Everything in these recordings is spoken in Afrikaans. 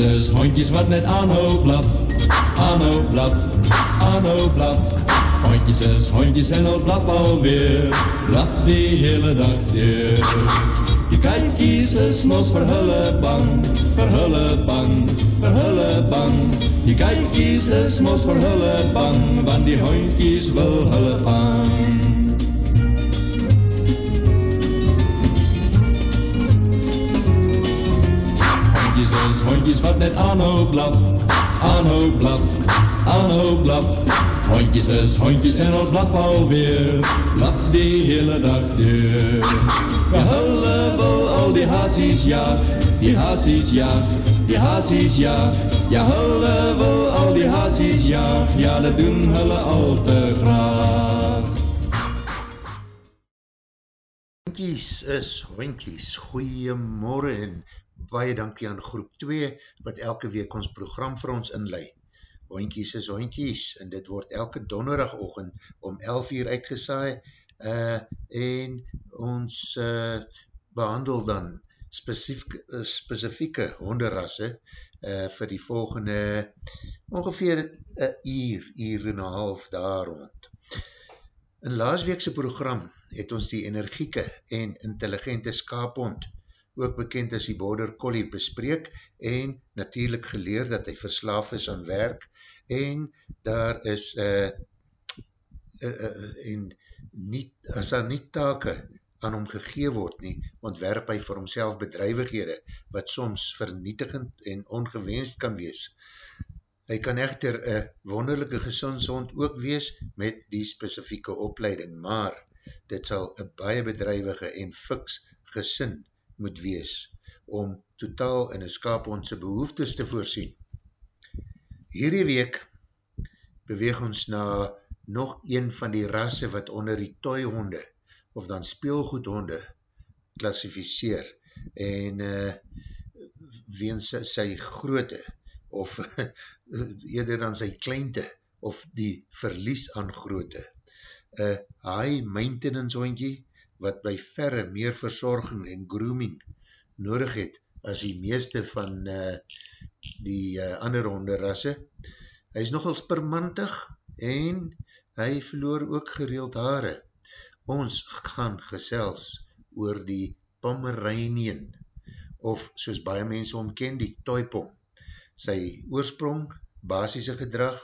is hondjes wat net aanhou blaf, aanhou blaf, aanhou blaf. Hondjes is hondjes en al blaf alweer, blaf die hele dag deur. Die kijkies is mos vir hulle bang, vir hulle bang, vir hulle bang. Die kijkies is mos vir hulle bang, want die hondjies wil hulle vang. Hondjes hondjes wat net aanhou blaf, aanhou blaf, aanhou blaf. Hondjes is hondjes en al blaf alweer, blaf die hele dag deur. Ja, hulle wil al die hazies jaag, die hazies jaag, die hazies jaag. Ja, hulle wil al die hazies jaag, ja, dat doen hulle al te graag. Hondjies is hondjies, goeiemorgen en baie dankie aan groep 2 wat elke week ons program vir ons inlei. Hondjies is hondjies en dit word elke donderdagochtend om 11 uur uitgesaai uh, en ons uh, behandel dan uh, specifieke honderrasse uh, vir die volgende ongeveer uh, uur, uur en een half daar rond. In laasweekse program het ons die energieke en intelligente skaaphond, ook bekend as die border collie, bespreek en natuurlijk geleer dat hy verslaaf is aan werk en daar is uh, uh, uh, en nie, as daar nie take aan hom gegee word nie, ontwerp hy vir homself bedrijvighede wat soms vernietigend en ongewenst kan wees. Hy kan echter een wonderlijke gezondshond ook wees met die specifieke opleiding, maar dit sal een baie bedrijwige en fiks gesin moet wees om totaal in een skaaphondse behoeftes te voorsien. Hierdie week beweeg ons na nog een van die rasse wat onder die toyhonde of dan speelgoedhonde klassificeer en uh, weens sy groote of eerder dan sy kleinte of die verlies aan groote een high maintenance hondje wat by verre meer verzorging en grooming nodig het as die meeste van uh, die uh, ander honderrasse. Hy is nogals permantig en hy verloor ook gereeld haare. Ons gaan gesels oor die Pomeranian of soos baie mense omken die Toypom. Sy oorsprong, basisse gedrag,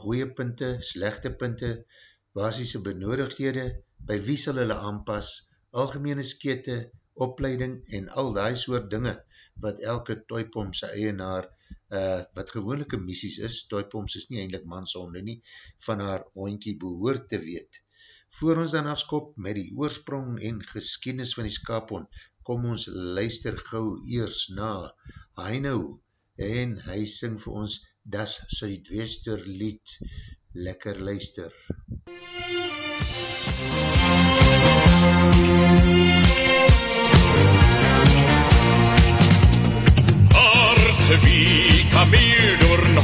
goeie punte, slechte punte, basisse benodigdhede, by wie sal hulle aanpas, algemene skete, opleiding en al die soort dinge wat elke toipomse eienaar, uh, wat gewoonlijke missies is, toipoms is nie eindelijk mansonde nie, van haar hondkie behoort te weet. Voor ons dan afskop met die oorsprong en geskienis van die skapon, kom ons luister gauw eers na Heino en hy sing vir ons Das Suidwester lied. Lekker luister. Orte wie Kamel durchn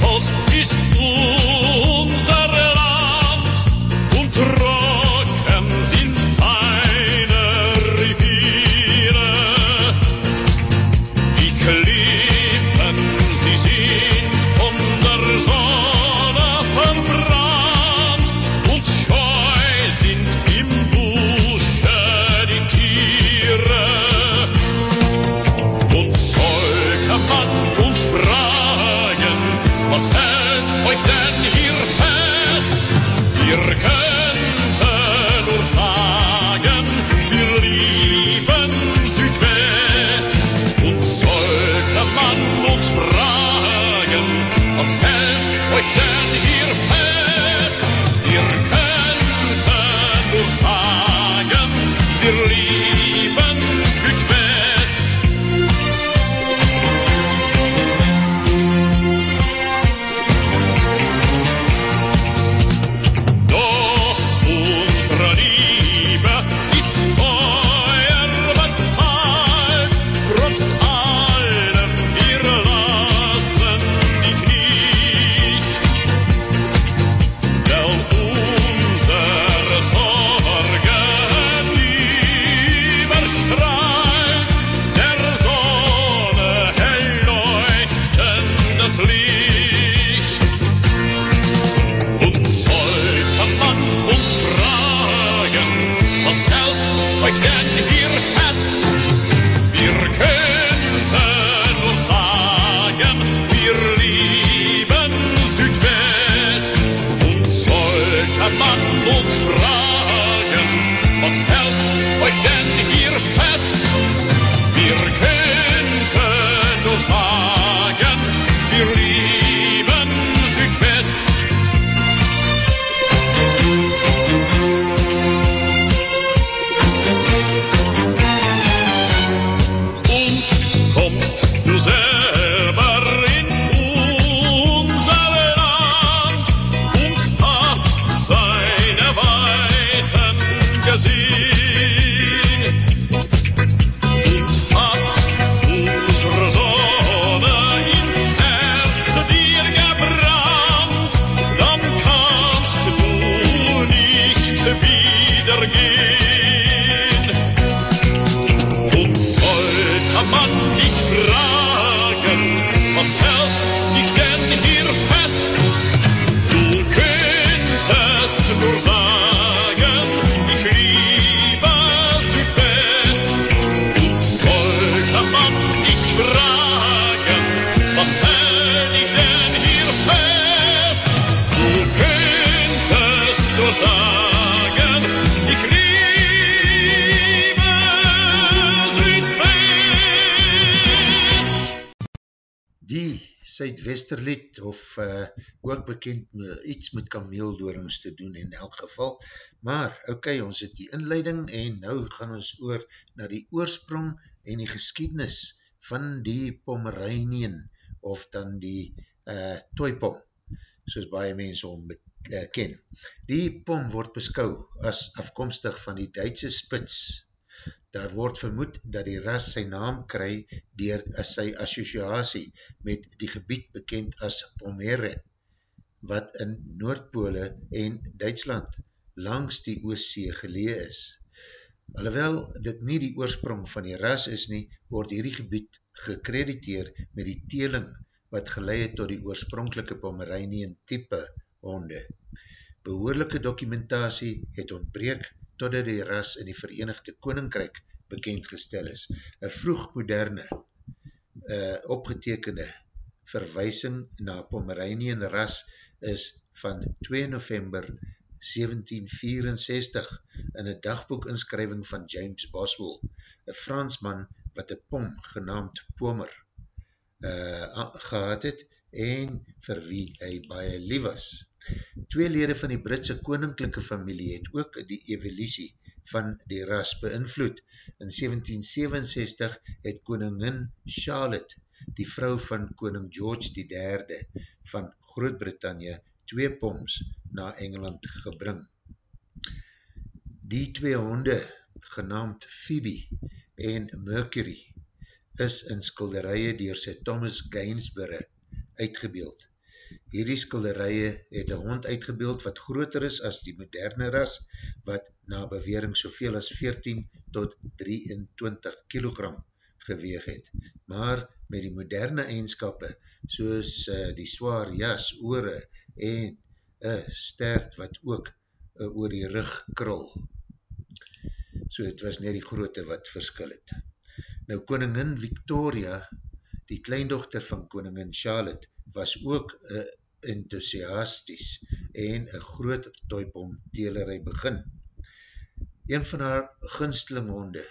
Suidwesterlied of uh, ook bekend me, iets met kameeldoorings te doen in elk geval. Maar, ok, ons het die inleiding en nou gaan ons oor na die oorsprong en die geskiednis van die Pomeranian of dan die uh, toipom, soos baie mense om uh, ken. Die pom word beskou as afkomstig van die Duitse spits. Daar word vermoed dat die ras sy naam kry dier sy associatie met die gebied bekend as Pomere, wat in Noordpole en Duitsland langs die Oostzee gelee is. Alhoewel dit nie die oorsprong van die ras is nie, word hierdie gebied gekrediteer met die teling wat geleid het tot die oorspronkelike Pomeranian type honde. Behoorlijke dokumentatie het ontbreek totdat die ras in die Verenigde Koninkryk bekendgestel is. Een vroegmoderne uh, opgetekende verwysing na Pomeranian ras is van 2 november 1764 in een dagboekinskrywing van James Boswell, een Fransman wat een pom genaamd Pomer uh, gehad het en vir wie hy baie lief was. Twee lede van die Britse koninklijke familie het ook die evolutie van die ras beïnvloed. In 1767 het koningin Charlotte, die vrou van koning George die derde van Groot-Brittannië, twee poms na Engeland gebring. Die twee honde, genaamd Phoebe en Mercury, is in skilderije dier sy Thomas Gainsborough uitgebeeld. Hierdie skilderije het een hond uitgebeeld wat groter is as die moderne ras, wat na bewering soveel as 14 tot 23 kilogram geweeg het. Maar met die moderne eigenskappe, soos uh, die zwaar jas, oore en een stert wat ook uh, oor die rug krul. So het was net die grootte wat verskil het. Nou koningin Victoria, die kleindochter van koningin Charlotte, was ook uh, enthousiasties en een groot toipom telerij begin. Een van haar gunstelinghonde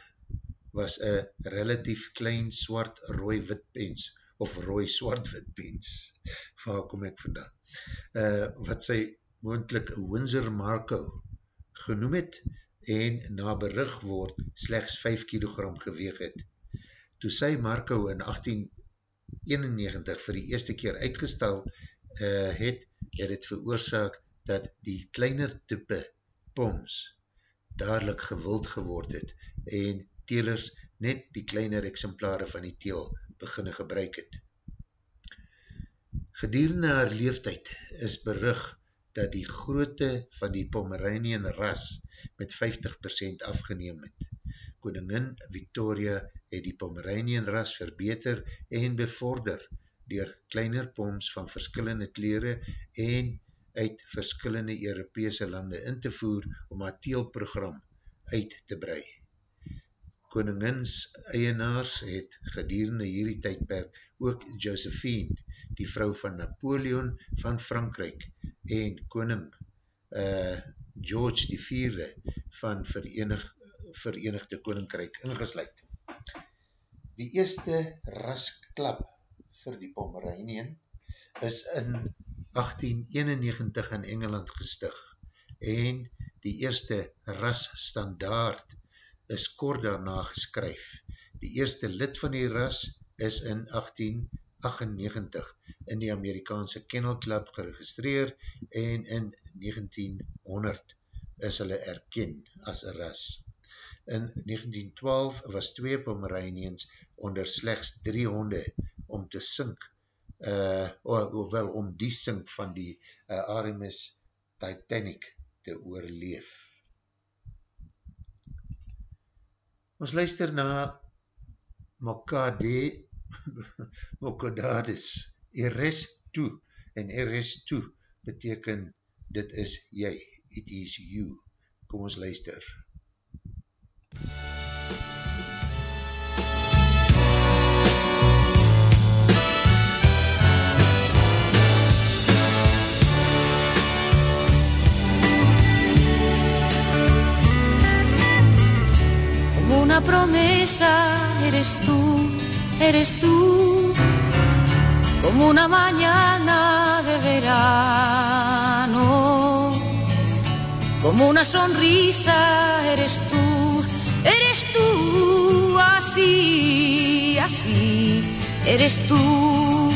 was een relatief klein swart rooi wit pens, of rooi swart wit pens, waar kom ek vandaan, uh, wat sy moendlik Windsor Marco genoem het en na berig word slechts 5 kilogram geweeg het. Toe sy Marco in 1891 vir die eerste keer uitgestal uh, het, het het veroorzaak dat die kleiner type poms dadelijk gewild geword het en telers net die kleiner exemplare van die teel beginne gebruik het. Gedurende haar leeftijd is berig dat die grootte van die Pomeranian ras met 50% afgeneem het. Koningin Victoria het die Pomeranian ras verbeter en bevorder dier kleiner poms van verskillende kleren en uit verskillende Europese lande in te voer om haar teelprogram uit te brei. koningins eienaars het gedurende hierdie tydperk ook Josephine, die vrou van Napoleon van Frankrijk en koning uh, George vierde van Verenig, Verenigde Koninkrijk ingesluid. Die eerste rasklap vir die Pomeranian is in 1891 in Engeland gestig en die eerste rasstandaard is kort daarna geskryf. Die eerste lid van die ras is in 1898 in die Amerikaanse Kennel Club geregistreer en in 1900 is hulle erken as een ras. In 1912 was twee Pomeranians onder slechts drie honde om te sink, uh, ofwel om die sink van die uh, Arimus Titanic te oorleef. Ons luister na Mokade, Mokadades, Eres toe, en Eres toe beteken dit is jy, it is you. Kom ons luister. MUZIEK una promesa, eres tú, eres tú, como una mañana de verano, como una sonrisa, eres tú, eres tú, así, así, eres tú.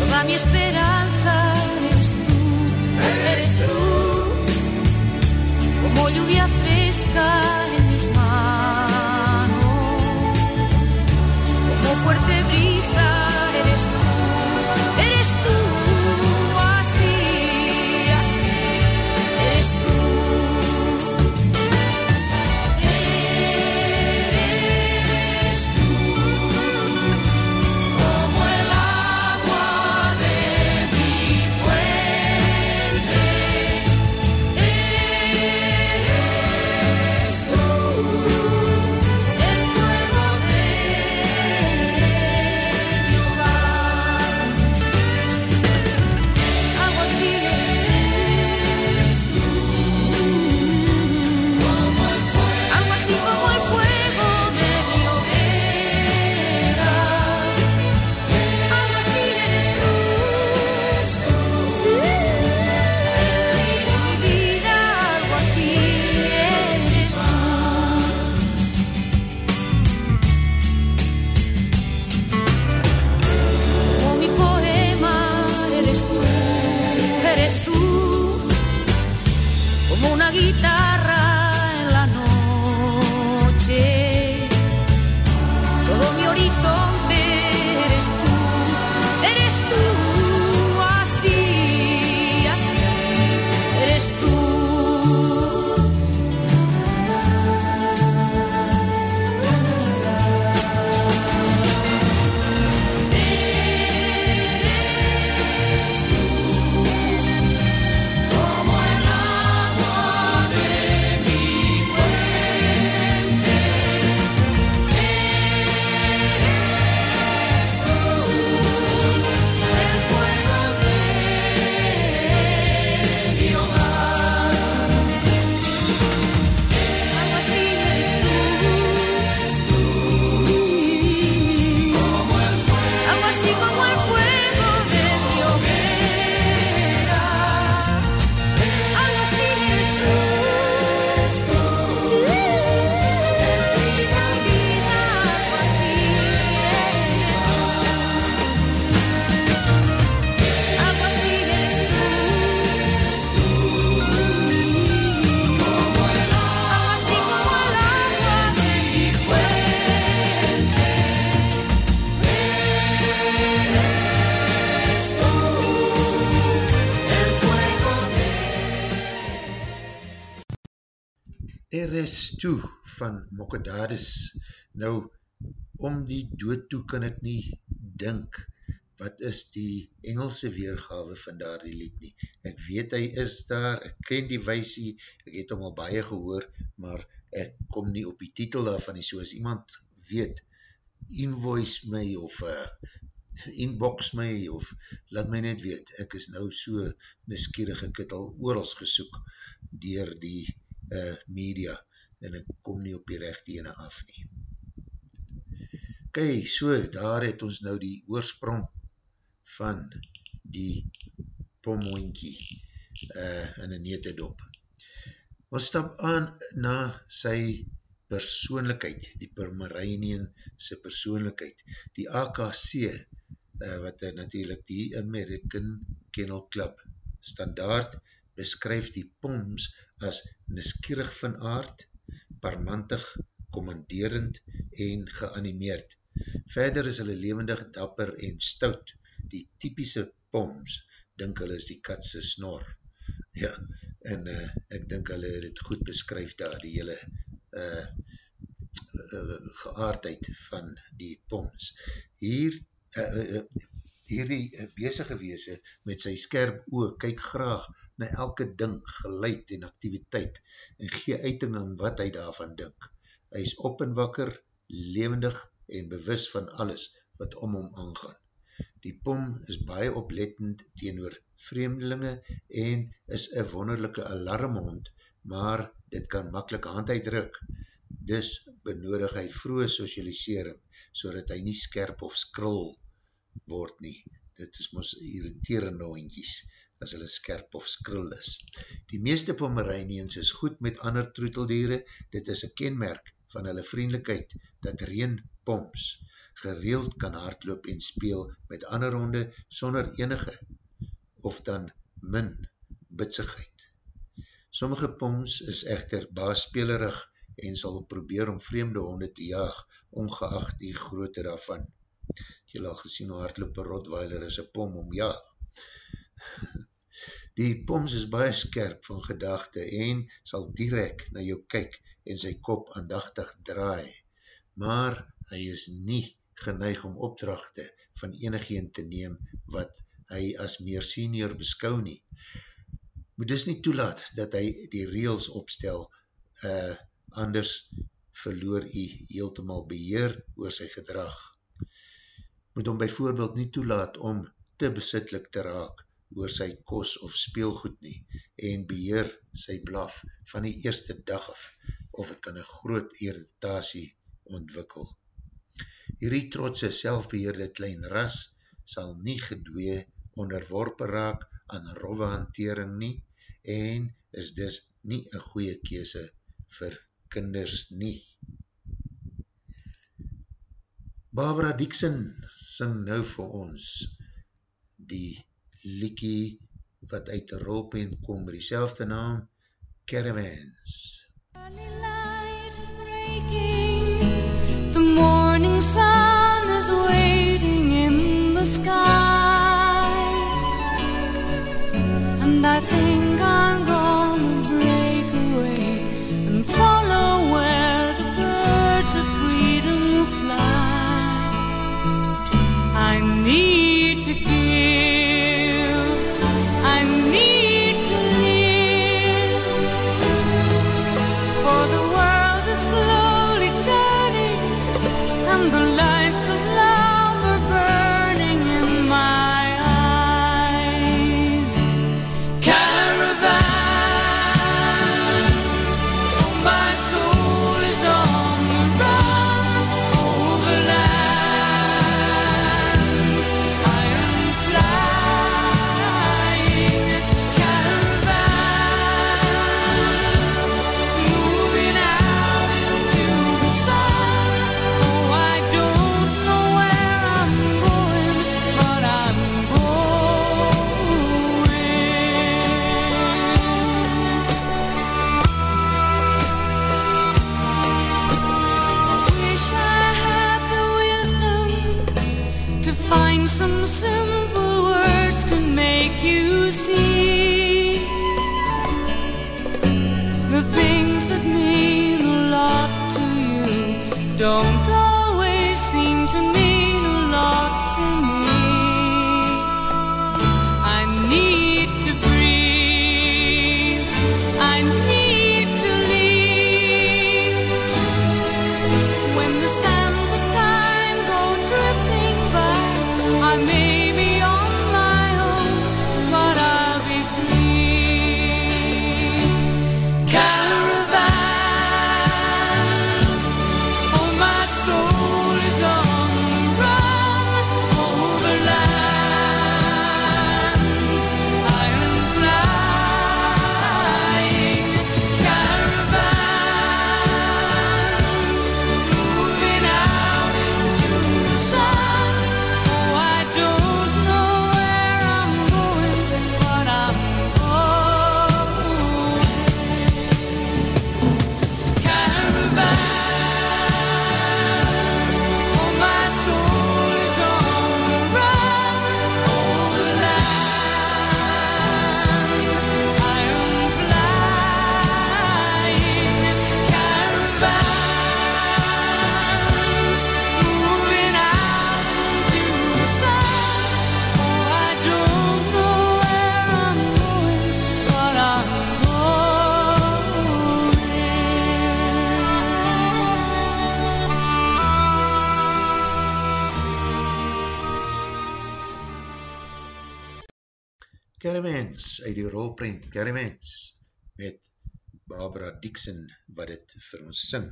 Toda mi esperanza toe van Mokodades. Nou, om die dood toe kan ek nie dink wat is die Engelse weergawe van daar die lied nie. Ek weet hy is daar, ek ken die weisie, ek het hom al baie gehoor, maar ek kom nie op die titel daarvan nie, so as iemand weet, invoice my of uh, inbox my of laat my net weet, ek is nou so het al oorals gesoek dier die uh, media en ek kom nie op die rechte ene af nie. Ok, so daar het ons nou die oorsprong van die pomhoinkie uh, in een netedop. Ons stap aan na sy persoonlijkheid, die Pomeranian sy persoonlijkheid, die AKC, uh, wat uh, natuurlijk die American Kennel Club standaard beskryf die poms as niskierig van aard, parmantig, commanderend en geanimeerd. Verder is hulle levendig, dapper en stout. Die typische poms, dink hulle is die katse snor. Ja, en uh, ek dink hulle het het goed beskryf daar, die hele uh, uh, geaardheid van die poms. Hier, uh, uh, hierdie uh, bezige weese met sy skerp oog, kyk graag na elke ding, geluid en activiteit en gee uiting aan wat hy daarvan dink. Hy is op en wakker, levendig en bewus van alles wat om hom aangaan. Die pom is baie oplettend teenoor vreemdelinge en is een wonderlijke alarmhond, maar dit kan makkelijk hand uitdruk. Dus benodig hy vroege socialisering, so dat hy nie skerp of skril word nie. Dit is mos irriterende hondjies as hulle skerp of skril is. Die meeste Pomeranians is goed met ander troeteldiere, dit is een kenmerk van hulle vriendelijkheid, dat reenpoms gereeld kan hardloop en speel met ander honde sonder enige of dan min bitsigheid. Sommige poms is echter baaspelerig en sal probeer om vreemde honde te jaag, ongeacht die grootte daarvan. Jy al gesien hoe hardloop een rotweiler is een pom om jaag. Die poms is baie skerp van gedachte en sal direct na jou kyk en sy kop aandachtig draai, maar hy is nie geneig om opdrachte van enigeen te neem wat hy as meer senior beskou nie. Moet dus nie toelaat dat hy die reels opstel, uh, anders verloor hy heeltemal beheer oor sy gedrag. Moet hom bijvoorbeeld nie toelaat om te besitlik te raak, oor sy kos of speelgoed nie en beheer sy blaf van die eerste dag af of het kan een groot irritatie ontwikkel. Hierdie trotse selfbeheerde klein ras sal nie gedwee onderworpen raak aan rove hantering nie en is dus nie een goeie kese vir kinders nie. Barbara Dixon sing nou vir ons die liekie wat uit rolpen kom met die naam, Caravans. The morning sun is waiting in the sky And I think I'm uit die rolprint Gary Mans met Barbara Dixon wat het vir ons sing.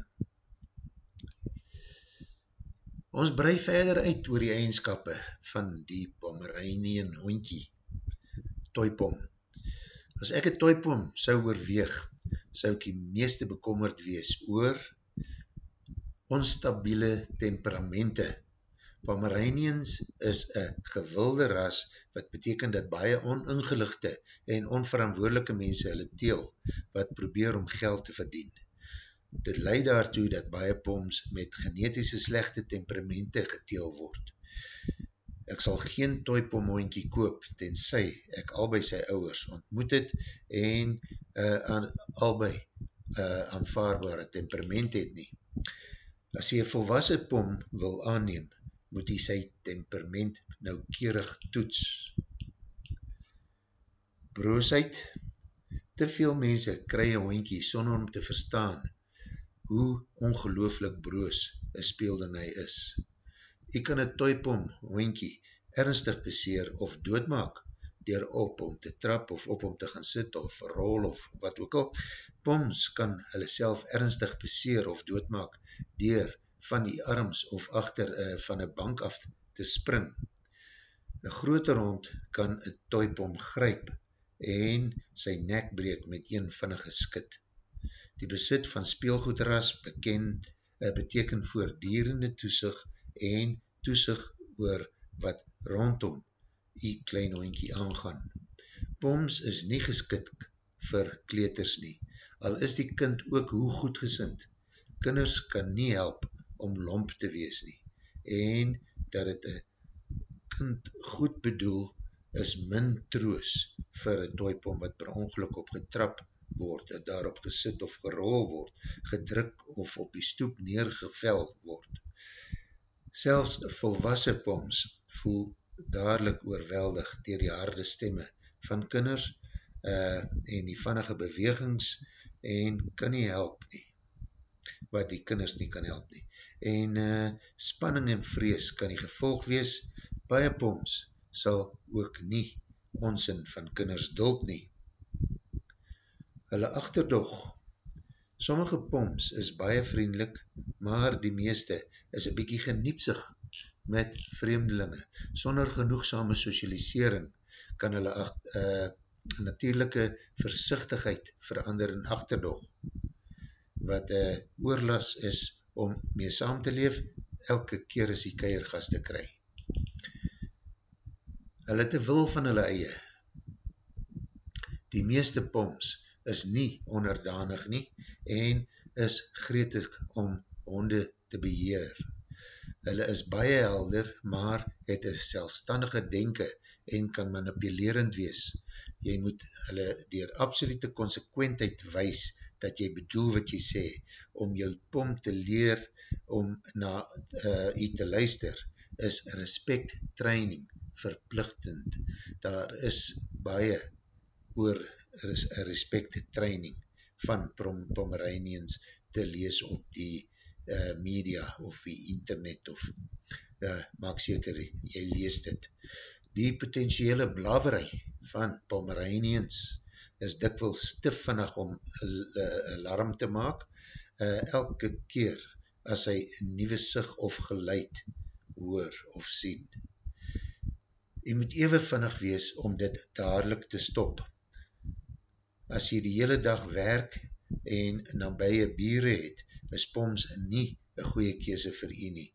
Ons brei verder uit oor die eigenskappe van die Pomeranian hoentjie, Toypom. As ek een Toypom sou oorweeg, sou ek die meeste bekommerd wees oor onstabiele temperamente Pomeranians is een gewilde ras wat beteken dat baie oningelichte en onverantwoordelike mense hulle teel wat probeer om geld te verdien. Dit leid daartoe dat baie poms met genetische slechte temperamente geteel word. Ek sal geen toipomoinkie koop tenzij ek albei sy ouwers ontmoet het en uh, aan, albei uh, aanvaarbare temperament het nie. As jy een volwassen pom wil aanneem, moet hy sy temperament noukeurig toets. Broosheid Te veel mense kry een hoentjie sonder om te verstaan hoe ongelooflik broos een speelding hy is. Hy kan een toipom hoentjie ernstig beseer of doodmaak dier op om te trap of op om te gaan sit of rol of wat ook al. Poms kan hulle self ernstig beseer of doodmaak dier van die arms of achter uh, van een bank af te spring. Een grote hond kan een toipom gryp en sy nek breek met een vinnige skit. Die besit van speelgoedras bekend, uh, beteken voordierende toesig en toesig oor wat rondom die klein hondkie aangaan. Poms is nie geskit vir kleters nie, al is die kind ook hoe goed gesind. Kinders kan nie help om lomp te wees nie. En dat het een kind goed bedoel is min troos vir een toipom wat per ongeluk op getrap word, daarop gesit of gerol word, gedruk of op die stoep neergevel word. Selfs volwassen poms voel dadelijk oorweldig dier die harde stemme van kinders uh, en die vannige bewegings en kan nie help nie wat die kinders nie kan help nie. En uh, spanning en vrees kan die gevolg wees, baie poms sal ook nie onsin van kinders duld nie. Hulle achterdog, sommige poms is baie vriendelik, maar die meeste is een bykie geniepsig met vreemdelinge. Sonder genoegsame socialisering kan hulle uh, natuurlijke versichtigheid verander in achterdog wat uh, oorlas is om mee saam te leef, elke keer as die keiergaste kry. Hulle te wil van hulle eie. Die meeste poms is nie onderdanig nie en is gretig om honde te beheer. Hulle is baie helder, maar het een selfstandige denke en kan manipulerend wees. Jy moet hulle dier absolute consequentheid wees dat jy bedoel wat jy sê, om jou pom te leer om na uh, jy te luister, is respect training verplichtend. Daar is baie oor res, respect training van pom, Pomeranians te lees op die uh, media of die internet of uh, maak seker jy lees dit. Die potentiële blaverij van Pomeranians is dikwels te vinnig om alarm te maak, uh, elke keer as hy nieuwe sig of geluid hoor of sien. Jy moet even vinnig wees om dit dadelijk te stop. As jy die hele dag werk en nabije bieren het, is poms nie een goeie kese vir jy nie,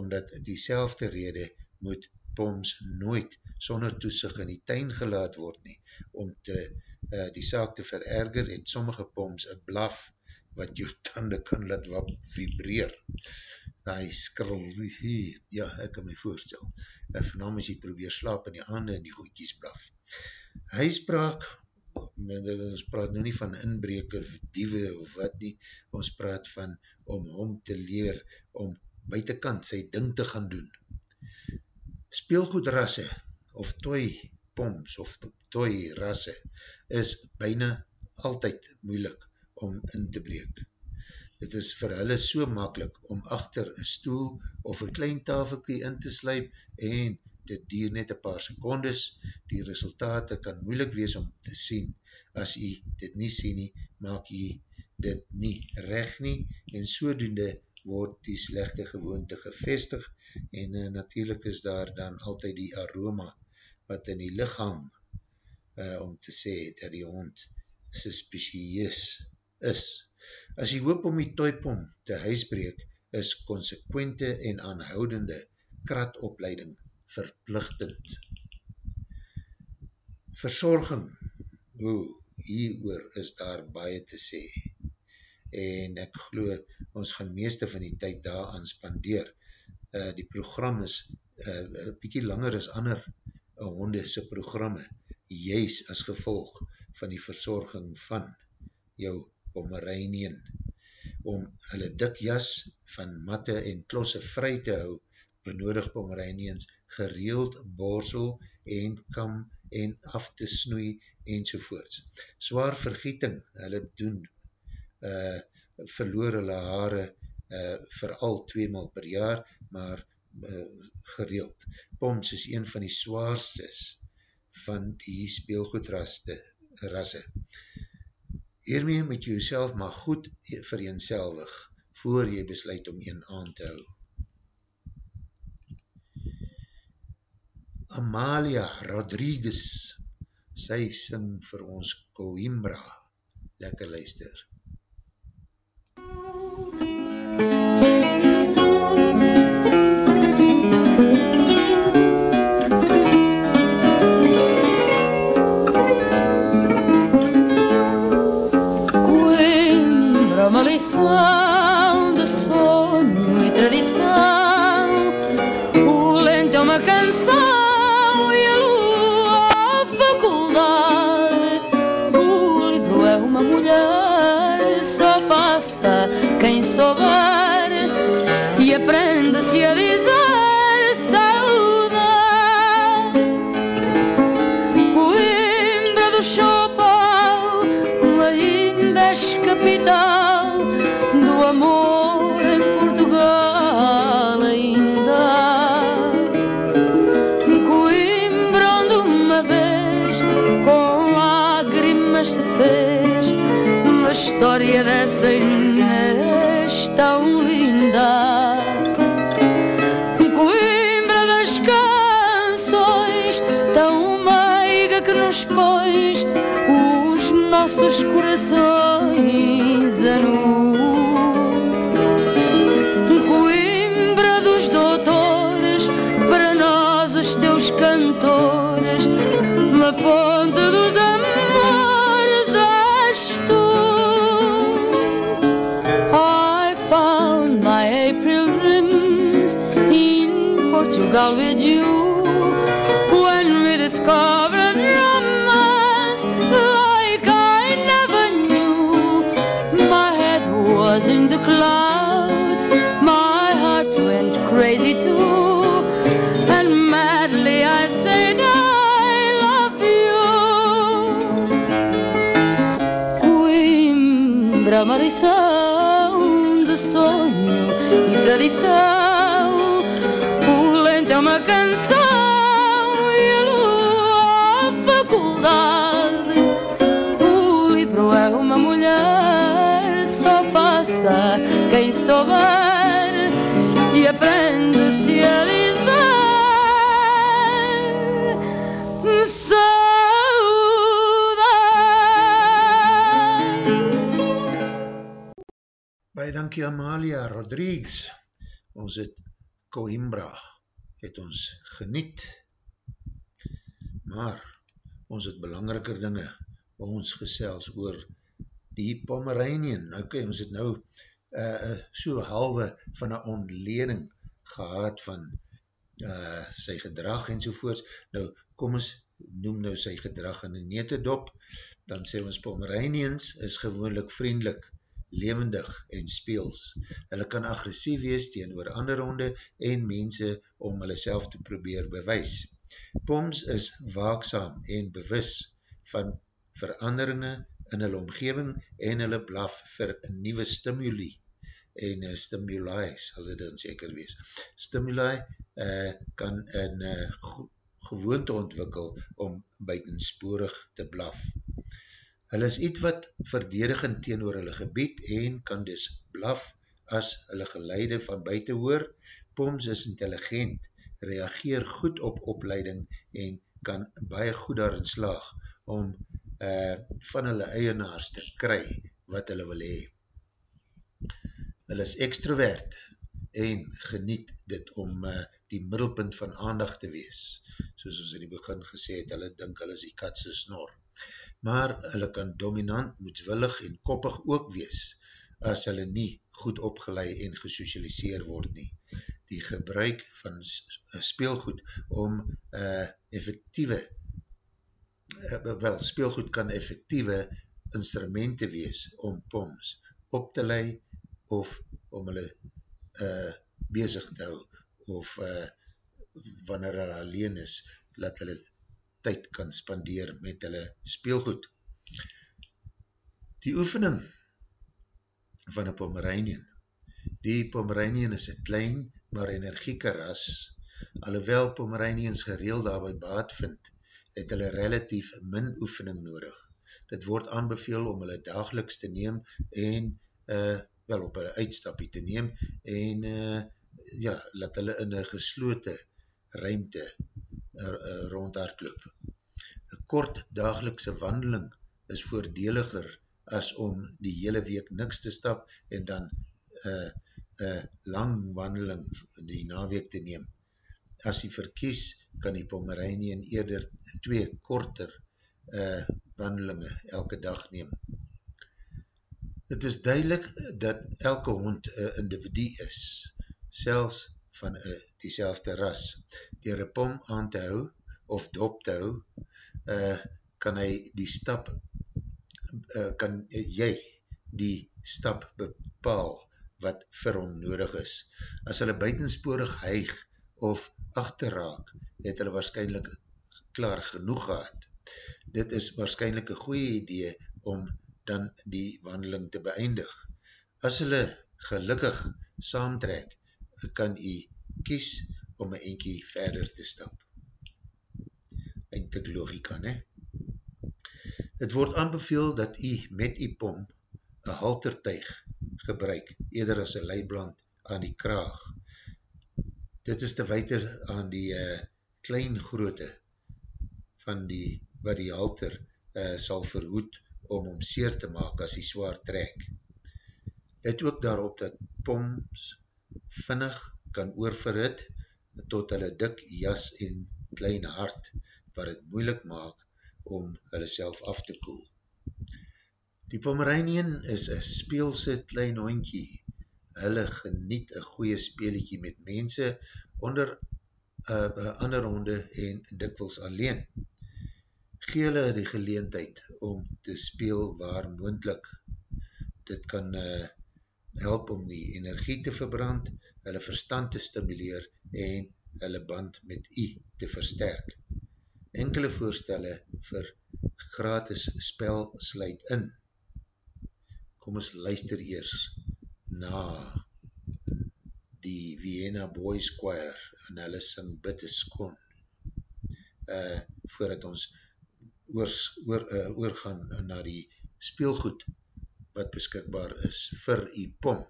omdat die selfde rede moet poms nooit sonder toesig in die tuin gelaat word nie, om te uh, die saak te vererger, het sommige poms een blaf wat jou tanden kan laat wat vibreer. Hy skril, ja, ek kan my voorstel. En vanam as jy probeer slaap in die aande en die goedkies blaf. Hy spraak, ons praat nou nie van inbreker, diewe of wat nie, ons praat van om hom te leer, om buitenkant sy ding te gaan doen. Speelgoedrasse, of toy poms, of toy rasse is byna altyd moeilik om in te breek. Het is vir hulle so makkelijk om achter een stoel of een klein tafelkie in te sluip en dit dier net een paar secondes, die resultate kan moeilik wees om te sien, as jy dit nie sien nie, maak jy dit nie recht nie, en sodoende word die slechte gewoonte gevestig, en uh, natuurlijk is daar dan altyd die aroma, wat in die lichaam, uh, om te sê, dat die hond suspicieus is. As jy hoop om die toipom te huisbreek, is consequente en aanhoudende kratopleiding verplichtend. Verzorging, hoe, hier is daar baie te sê. En ek glo, ons gaan meeste van die tyd daar aan spandeer. Uh, die program is uh, bykie langer as ander hondese programme, juist as gevolg van die verzorging van jou Pomeranian. Om hulle dik jas van matte en klosse vry te hou, benodig Pomeranians gereeld borsel en kam en af te snoei enzovoorts. Zwaar vergieting, hulle doen, uh, verloor hulle haare uh, vooral tweemaal per jaar, maar uh, gereeld. Poms is een van die zwaarstes van die speelgoedraste rasse. Hiermee moet jy jouself maar goed vereenselwig voor jy besluit om een aan te hou. Amalia Rodriguez, sy sing vir ons Coimbra. Lekker luister. Coimbra, uma lição de sonho e tradição. Quem souber e aprende-se a dizer saúde. Coimbra do Chopal, ainda és capital in with you when we discovered romance like I never knew. My head was in the clouds, my heart went crazy too, and madly I said I livro é uma mulher, só passa quem souber e aprende-se a dizer saudade. Baie dankie Amalia Rodrigues. Ons het Coimbra, het ons geniet. Maar, ons het belangriker dinge, ons gesels oor die Pomeranian. Ok, ons het nou uh, so halwe van een ontleding gehad van uh, sy gedrag en sovoorts. Nou, kom ons noem nou sy gedrag in een netedop, dan sê ons Pomeranians is gewoonlik vriendelik, levendig en speels. Hulle kan agressief wees teenoor ander honde en mense om hulle self te probeer bewys. Poms is waaksaam en bewus van veranderinge in hulle omgeving en hulle blaf vir nieuwe stimuli. en uh, stimuli sal dit dan seker wees. Stimuli uh, kan in uh, gewoonte ontwikkel om buitensporig te blaf. Hulle is iets wat verdedigend teen oor hulle gebied en kan dus blaf as hulle geleide van buiten hoor. Poms is intelligent, reageer goed op opleiding en kan baie goed daarin slaag om uh, van hulle eienaars te kry wat hulle wil hee. Hulle is extrovert en geniet dit om uh, die middelpunt van aandag te wees. Soos ons in die begin gesê het, hulle dink hulle is die katse snor. Maar hulle kan dominant, moedwillig en koppig ook wees as hulle nie goed opgeleid en gesocialiseer word nie. Die gebruik van speelgoed om uh, effectieve wel, speelgoed kan effectieve instrumente wees om poms op te lei of om hulle uh, bezig te hou of uh, wanneer hulle alleen is, dat hulle tyd kan spandeer met hulle speelgoed. Die oefening van een Pomeranian. Die Pomeranian is een klein, maar energieke ras. Alhoewel Pomeranians gereel daarby baat vind, het hulle relatief min oefening nodig. Dit word aanbeveel om hulle dageliks te neem en uh, wel op hulle uitstapie te neem en uh, ja, laat hulle in een geslote ruimte uh, uh, rond haar klop. Een kort dagelikse wandeling is voordeliger as om die hele week niks te stap en dan uh, uh, lang wandeling die naweek te neem. As jy verkies, kan die Pomeranian eerder twee korter uh, wandelinge elke dag neem. Het is duidelik dat elke hond een individu is, selfs van uh, diezelfde ras. Door een pom aan te hou of dop te hou, uh, kan hy die stap uh, kan jy die stap bepaal wat vir hom nodig is. As hulle buitensporig huig of achterraak, het hulle waarschijnlijk klaar genoeg gehad. Dit is waarschijnlijk een goeie idee om dan die wandeling te beëindig. As hulle gelukkig saamtrek, kan jy kies om een enkie verder te stap. Eindelijk logika, ne? Het word aanbeveel dat u met u pom een haltertuig gebruik, eerder as een leibland aan die kraag. Dit is te weiter aan die uh, klein groote van die, wat die halter uh, sal verhoed om om seer te maak as die zwaar trek. Let ook daarop dat poms vinnig kan oorverhit tot hulle dik jas en klein hart, wat het moeilik maak om hulle self af te koel. Die Pomeranian is een speelse klein hondkie. Hulle geniet een goeie speeliekie met mense onder uh, ander honde en dikwels alleen. Gee hulle die geleentheid om te speel waar moendlik. Dit kan uh, help om die energie te verbrand, hulle verstand te stimuleer en hulle band met u te versterk enkele voorstelle vir gratis spel sluit in. Kom ons luister eers na die Vienna Boys Choir en hulle syng Bitterskon uh, eh, voordat ons oors, oor, uh, oorgaan na die speelgoed wat beskikbaar is vir die pom.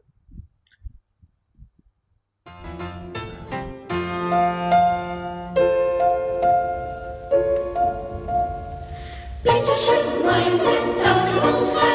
Bitte schön, mein Wind, dann kommt ein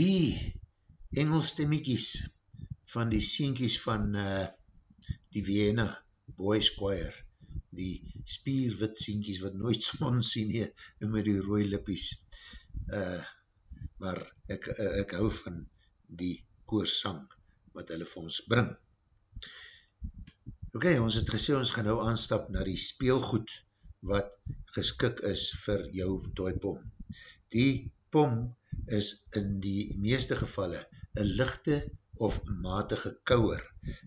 die Engelstemmetjies van die sienkies van uh, die Vienna Boys Choir, die spierwit sienkies wat nooit son sien he, en met die rooi lippies. Uh, maar ek, uh, ek hou van die koorsang wat hulle vir ons bring. Ok, ons het gesê, ons gaan nou aanstap na die speelgoed wat geskik is vir jou toipom. Die pom is in die meeste gevalle een lichte of matige kouwer.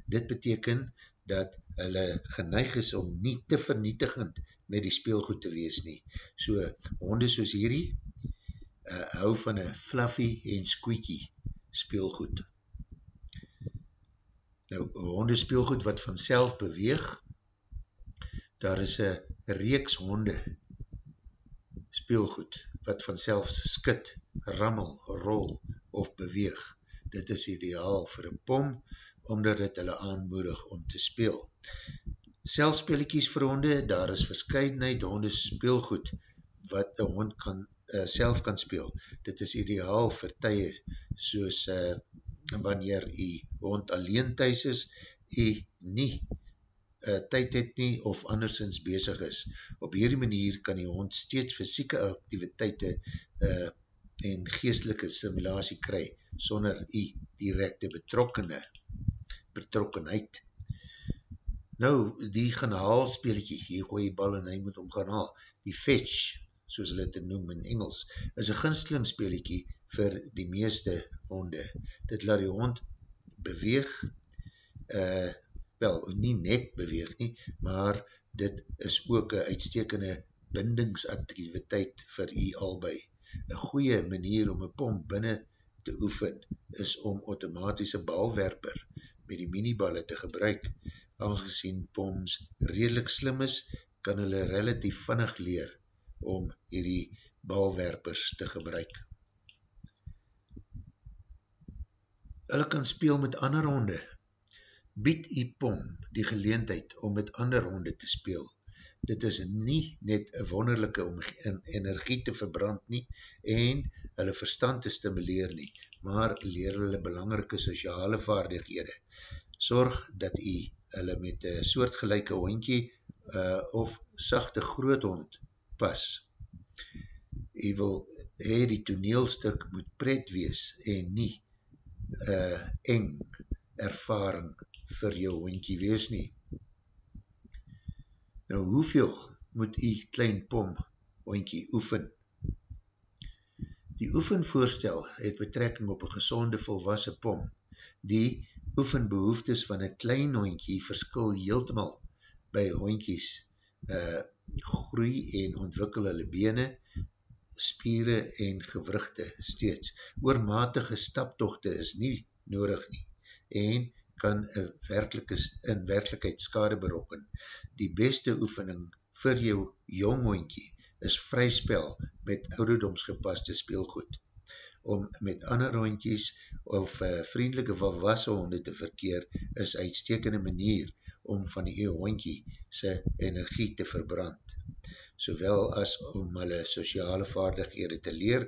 Dit beteken dat hulle geneig is om nie te vernietigend met die speelgoed te wees nie. So, honde soos hierdie, uh, hou van een fluffy en squeaky speelgoed. Nou, honde speelgoed wat vanself beweeg, daar is een reeks honde speelgoed wat vanself skit, rammel, rol of beweeg. Dit is ideaal vir een pom, omdat dit hulle aanmoedig om te speel. Selfspeeliekies vir honde, daar is verscheidenheid honde speelgoed wat een hond kan, uh, self kan speel. Dit is ideaal vir tye, soos uh, wanneer die hond alleen thuis is, die nie uh, tyd het nie of andersins bezig is. Op hierdie manier kan die hond steeds fysieke activiteite uh, en geestelike simulatie kry, sonder die directe betrokkene, betrokkenheid. Nou, die gaan haal speeliekie, hier gooi die bal en hy moet om gaan haal. Die fetch, soos hulle te noem in Engels, is een ginsteling speeliekie vir die meeste honde. Dit laat die hond beweeg, uh, wel, nie net beweeg nie, maar dit is ook een uitstekende bindingsactiviteit vir jy albei. Een goeie manier om een pomp binnen te oefen is om automatische balwerper met die miniballe te gebruik. Aangezien pomps redelijk slim is, kan hulle relatief vinnig leer om hierdie balwerpers te gebruik. Hulle kan speel met ander honde. Bied die pom die geleentheid om met ander honde te speel. Dit is nie net een wonderlijke om energie te verbrand nie en hulle verstand te stimuleer nie, maar leer hulle belangrike sociale vaardighede. Zorg dat jy hulle met een soortgelijke hondje uh, of sachte groot hond pas. Jy wil hee die toneelstuk moet pret wees en nie uh, eng ervaring vir jou hondkie wees nie. Nou, hoeveel moet die klein pom hondkie oefen? Die oefenvoorstel het betrekking op een gezonde volwassen pom. Die oefenbehoeftes van een klein hondkie verskil heeltemal by hondkies uh, groei en ontwikkel hulle bene, spieren en gewrugte steeds. Oormatige staptochte is nie nodig nie en kan in werkelijkheid skade berokken. Die beste oefening vir jou jong hoentjie is vryspel met ouderdomsgepaste speelgoed. Om met ander hondjies of uh, vriendelike volwassen honde te verkeer is uitstekende manier om van die hondjie sy energie te verbrand sowel as om hulle sociale vaardighede te leer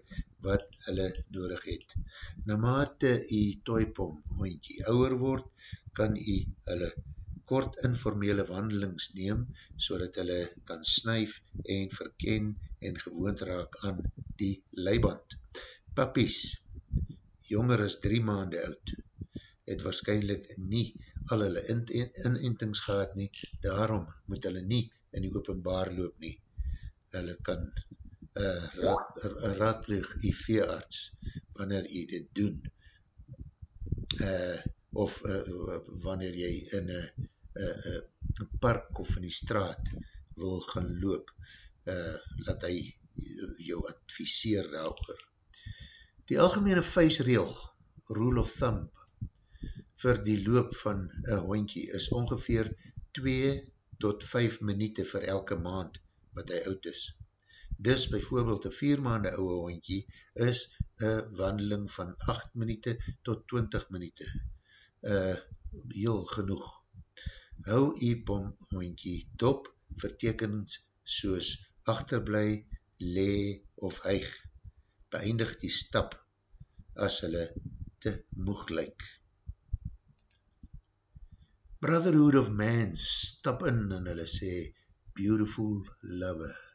wat hulle nodig het. Naarmate die toipom hondkie ouwer word, kan jy hulle kort informele wandelings neem, so dat hulle kan snuif en verken en gewoond raak aan die leiband. Papies, jonger as drie maande oud, het waarschijnlijk nie al hulle inentings gehad nie, daarom moet hulle nie in die openbaar loop nie hulle kan uh, raad, raadpleeg die veearts wanneer jy dit doen uh, of uh, wanneer jy in een park of in die straat wil gaan loop uh, laat hy jou adviseer daarover. Die algemene vuisreel, rule of thumb, vir die loop van een hondkie is ongeveer 2 tot 5 minuut vir elke maand wat hy oud is. Dus byvoorbeeld een 4 maande ouwe hondkie is een wandeling van 8 minuut tot 20 minuut. Uh, heel genoeg. Hou jy pom hondkie dop vertekens soos achterblij, lee of huig. Beëindig die stap as hulle te moeg lyk. Brotherhood of Man stap in en hulle sê Beautiful Lover.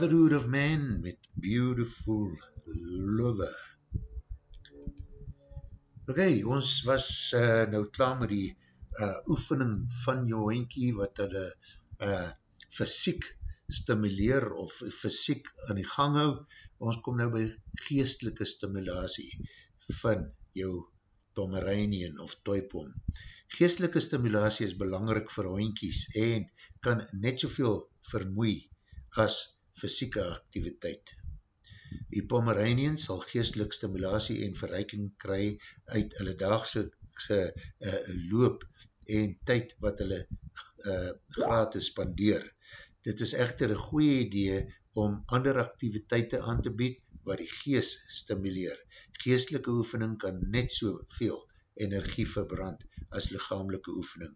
Brotherhood of Man met Beautiful Lover. Ok, ons was uh, nou klaar met die uh, oefening van jou henkie wat hulle uh, fysiek stimuleer of fysiek aan die gang hou. Ons kom nou by geestelike stimulatie van jou Pomeranian of Toypom. Geestelike stimulatie is belangrik vir hoinkies en kan net soveel vermoei as fysieke activiteit. Die Pomeranian sal geestelik stimulatie en verreiking kry uit hulle daagse uh, loop en tyd wat hulle uh, gratis spandeer. Dit is echter een goeie idee om ander activiteite aan te bied wat die geest stimuleer. Geestelike oefening kan net so veel energie verbrand as lichamelike oefening.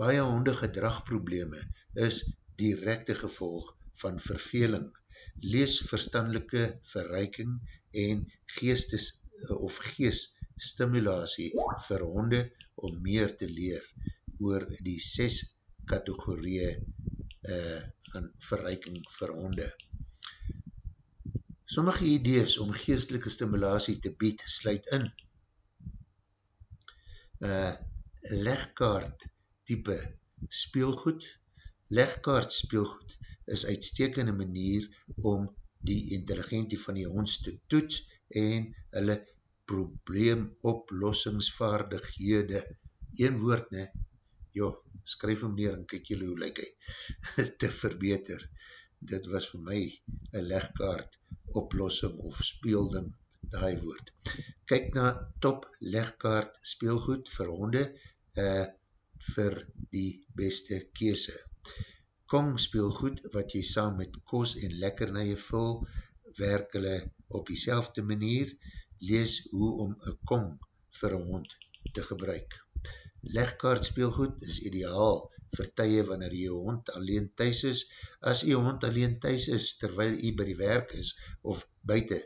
Baie honde gedragprobleme is directe gevolg van verveling, lees verstandelike verreiking en geestes of geeststimulatie vir honde om meer te leer oor die ses kategorieë uh, van verreiking vir honde. Sommige idees om geestelike stimulatie te bied sluit in uh, legkaart type speelgoed, legkaart speelgoed is uitstekende manier om die intelligentie van die honds te toets en hulle probleemoplossingsvaardighede, een woord ne, joh, skryf hem neer en kyk julle hoe lyk hy, te verbeter. Dit was vir my een legkaart oplossing of speelding, die woord. Kyk na top legkaart speelgoed vir honde uh, vir die beste kese. Kong speelgoed wat jy saam met kos en lekkernije vul, werk hulle op die manier, lees hoe om een kong vir een hond te gebruik. Legkaart speelgoed is ideaal vir tye wanneer jy hond alleen thuis is. As jy hond alleen thuis is terwyl jy by die werk is of buiten,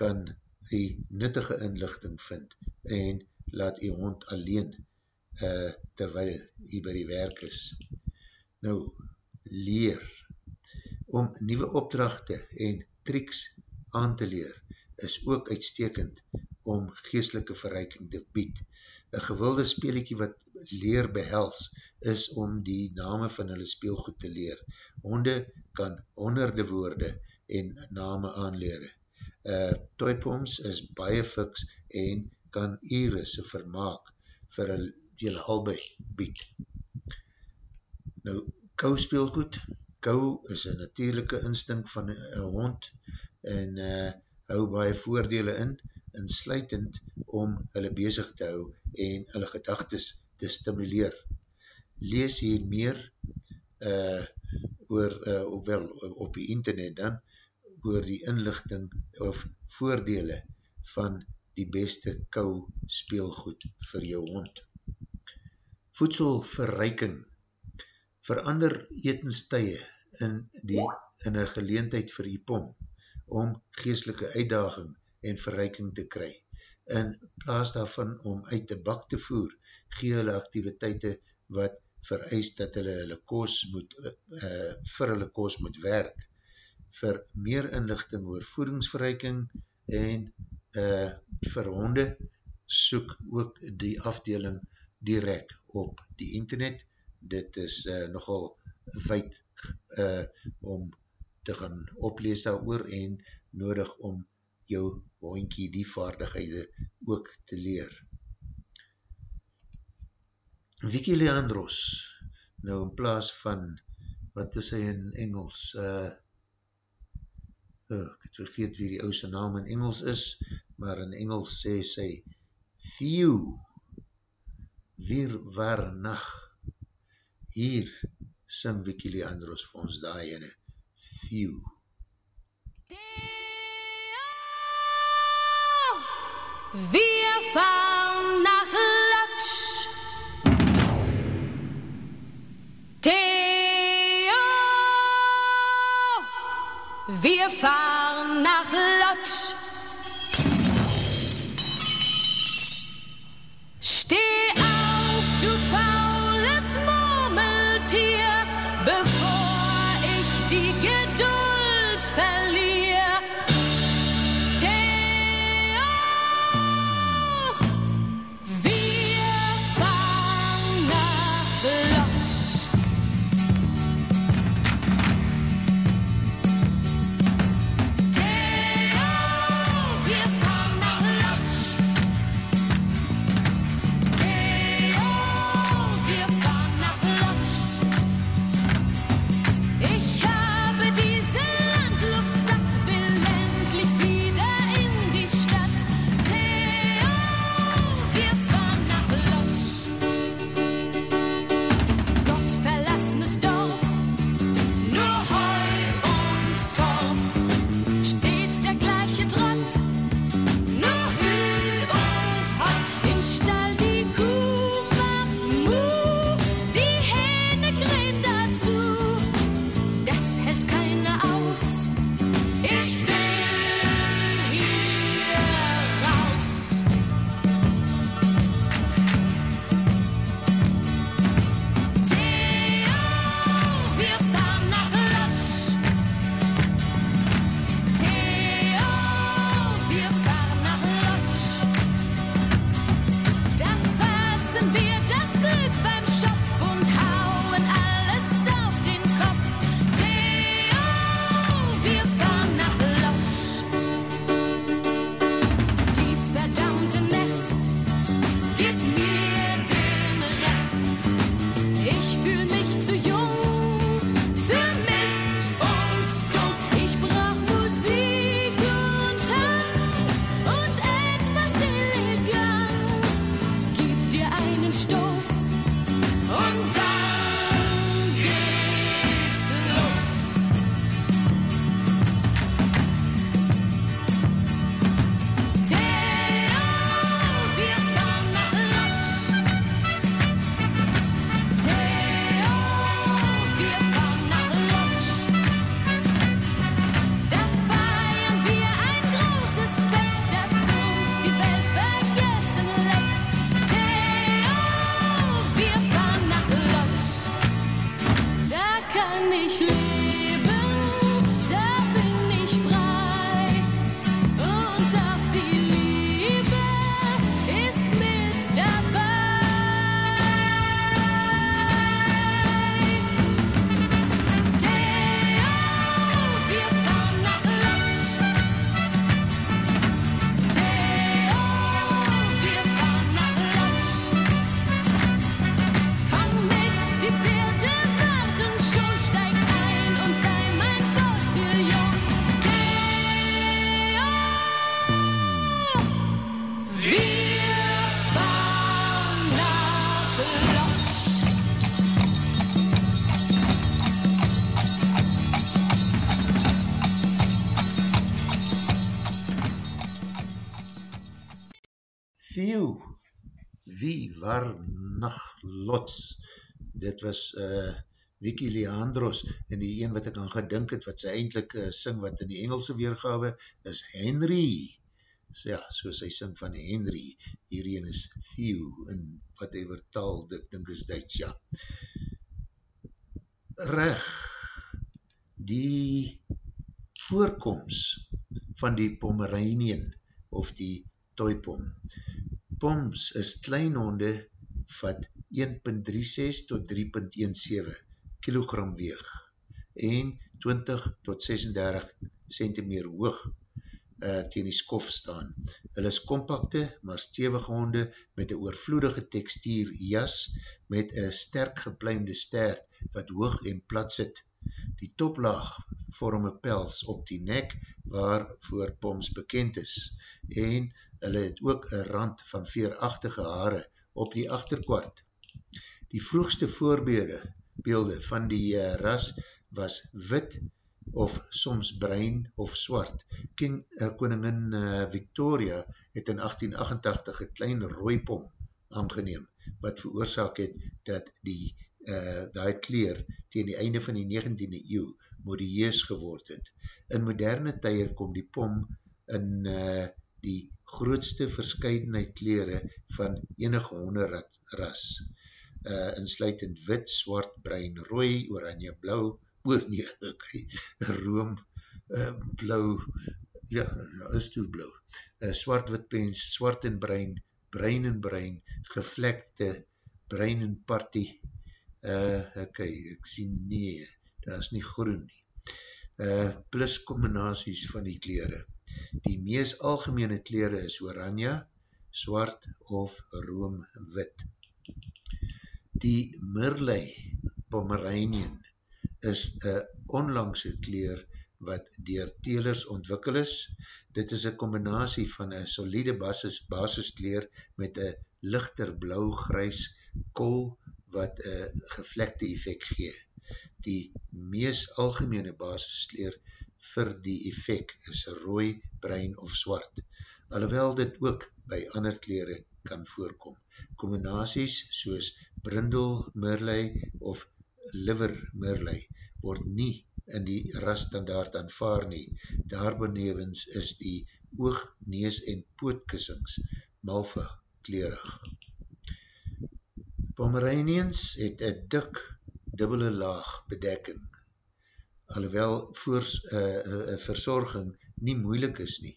kan jy nuttige inlichting vind en laat jy hond alleen uh, terwyl jy by die werk is. Nou, leer. Om nieuwe opdrachte en triks aan te leer is ook uitstekend om geestelike verreiking te bied. Een gewilde speeliekie wat leer behels is om die name van hulle speelgoed te leer. Honde kan honderde woorde en name aanleer. Uh, Toypoms is baie fiks en kan iris vermaak vir julle albei bied. Nou, kou speelgoed. Kou is een natuurlijke instink van een hond en uh, hou baie voordele in, insluitend om hulle bezig te hou en hulle gedagtes te stimuleer. Lees hier meer uh, oor, uh, op, wel, op die internet dan, oor die inlichting of voordele van die beste kou speelgoed vir jou hond. Voedselverreiking Verander etenstye in die in een geleentheid vir die pom om geestelike uitdaging en verreiking te kry. In plaas daarvan om uit de bak te voer, gee hulle activiteite wat vereis dat hulle hulle koos moet, uh, vir hulle koos moet werk. Vir meer inlichting oor voedingsverreiking en uh, vir honde soek ook die afdeling direct op die internet. Dit is uh, nogal feit uh, om te gaan oplees daar oor en nodig om jou hoinkie die vaardighede ook te leer. Vicky Leandros, nou in plaas van, wat is hy in Engels, uh, oh, ek het vergeet wie die ouse naam in Engels is, maar in Engels sê sy, Theo, weer waar nacht, hier sing Vicky Leandros vir ons daai ene, few. Wir fahren nach Lodz. Theo, wir fahren nach Lodz. kann ich. Wie waar nacht lots, dit was uh, Vicky Leandros, en die een wat ek aan gedink het, wat sy eindelijk uh, sing, wat in die Engelse weergawe, is Henry, so ja, soos hy sing van Henry, hierheen is Theo, en wat hy vertaal, dit dink is Duits, ja. Reg, die voorkomst van die Pomeranian, of die toipom. Poms is klein honde wat 1.36 tot 3.17 kilogram weeg en 20 tot 36 cm hoog uh, teen die skof staan. Hulle is compacte, maar stevige honde met een oorvloedige tekstuur jas met een sterk gepluimde stert wat hoog en plat sit. Die toplaag vorm een pels op die nek waarvoor poms bekend is en hulle het ook een rand van veerachtige haare op die achterkwart. Die vroegste voorbeelde beelde van die uh, ras was wit of soms bruin of swart. King uh, koningin uh, Victoria het in 1888 een klein rooipom aangeneem, wat veroorzaak het dat die uh, die kleer tegen die einde van die 19e eeuw modieus geword het. In moderne tye kom die pom in uh, die grootste verscheidenheid kleren van enige honderras, uh, insluitend wit, swart, bruin, rooi, oranje, blauw, oor nee, okay, room, uh, blauw, ja, is toe blauw, uh, swart, wit, pens, swart en bruin, bruin en bruin, gevlekte, bruin en party, uh, ok, ek sien nie, dat is nie groen nie, uh, plus combinaties van die kleren, Die mees algemene kleren is oranje, swart of roomwit. Die Mirlei Pomeranian is een onlangse kleer wat dier telers ontwikkel is. Dit is een combinatie van een solide basis, basiskleer met een lichter blauw-grijs kool wat een gevlekte effect gee. Die mees algemene basiskleer vir die effect is rooi, bruin of swart, alhoewel dit ook by ander kleren kan voorkom. Combinaties soos brindel mirlei of liver mirlei word nie in die rasstandaard aanvaar nie. Daarbenevens is die oog, nees en pootkissings malva klerig. Pomeranians het een dik dubbele laag bedekking alhoewel voors, uh, uh, verzorging nie moeilik is nie,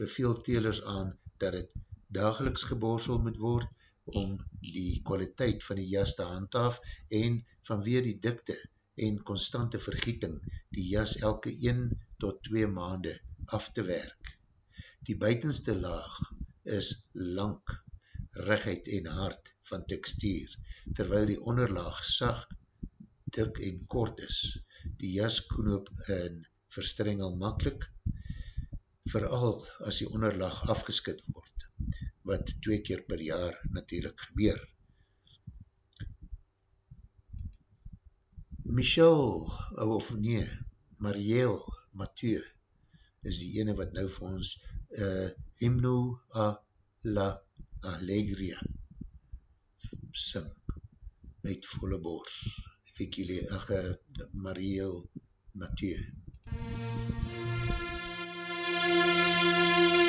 beveel telers aan dat het dageliks geborsel moet word om die kwaliteit van die jas te handhaaf en vanweer die dikte en constante vergieting die jas elke 1 tot 2 maande af te werk. Die buitenste laag is lang, rechtheid en hard van tekstuur, terwyl die onderlaag sag, dik en kort is die jasknoop in verstrengel makkelijk, vooral as die onderlag afgeskit word, wat twee keer per jaar natuurlijk gebeur. Michel, of nee, Marielle Mathieu, is die ene wat nou vir ons uh, Hymno a la Allegria sing, uit volle bors. Vicky, ach, uh, Mariel Mathieu. Escucha,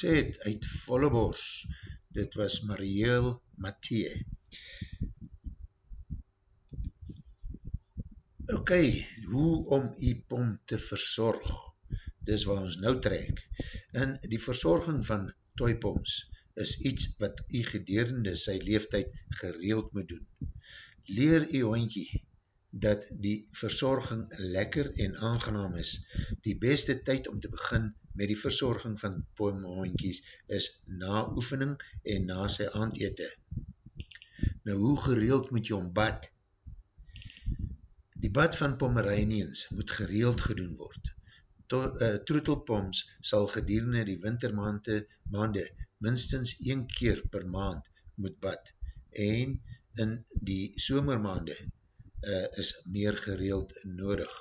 gesê het, uit Vollebos. Dit was Marielle Mathieu. Ok, hoe om die pom te verzorg? Dis waar ons nou trek. En die verzorging van toipoms is iets wat die gedurende sy leeftijd gereeld moet doen. Leer die hoentjie dat die verzorging lekker en aangenaam is. Die beste tyd om te begin met die verzorging van pomhoinkies is na oefening en na sy aandete. Nou, hoe gereeld moet jy om bad? Die bad van pomeranians moet gereeld gedoen word. To, uh, troetelpoms sal gedurende die wintermaande maande minstens een keer per maand moet bad en in die somermaande uh, is meer gereeld nodig.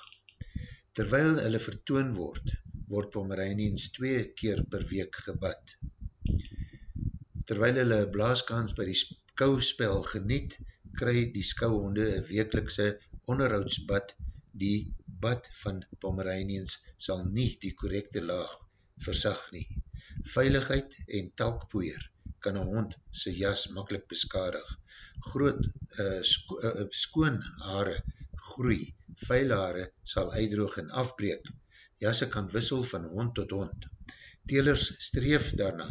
Terwyl hulle vertoon word, word Pomeranians twee keer per week gebad. Terwyl hulle blaaskans by die skouspel geniet, kry die skouhonde een wekelikse onderhoudsbad. Die bad van Pomeranians sal nie die correcte laag versag nie. Veiligheid en talkpoeier kan een hond sy jas makkelijk beskadig. Groot uh, sko uh, skoon haare groei, vuil haare sal uitdroog en afbreek. Jasse kan wissel van hond tot hond. Telers streef daarna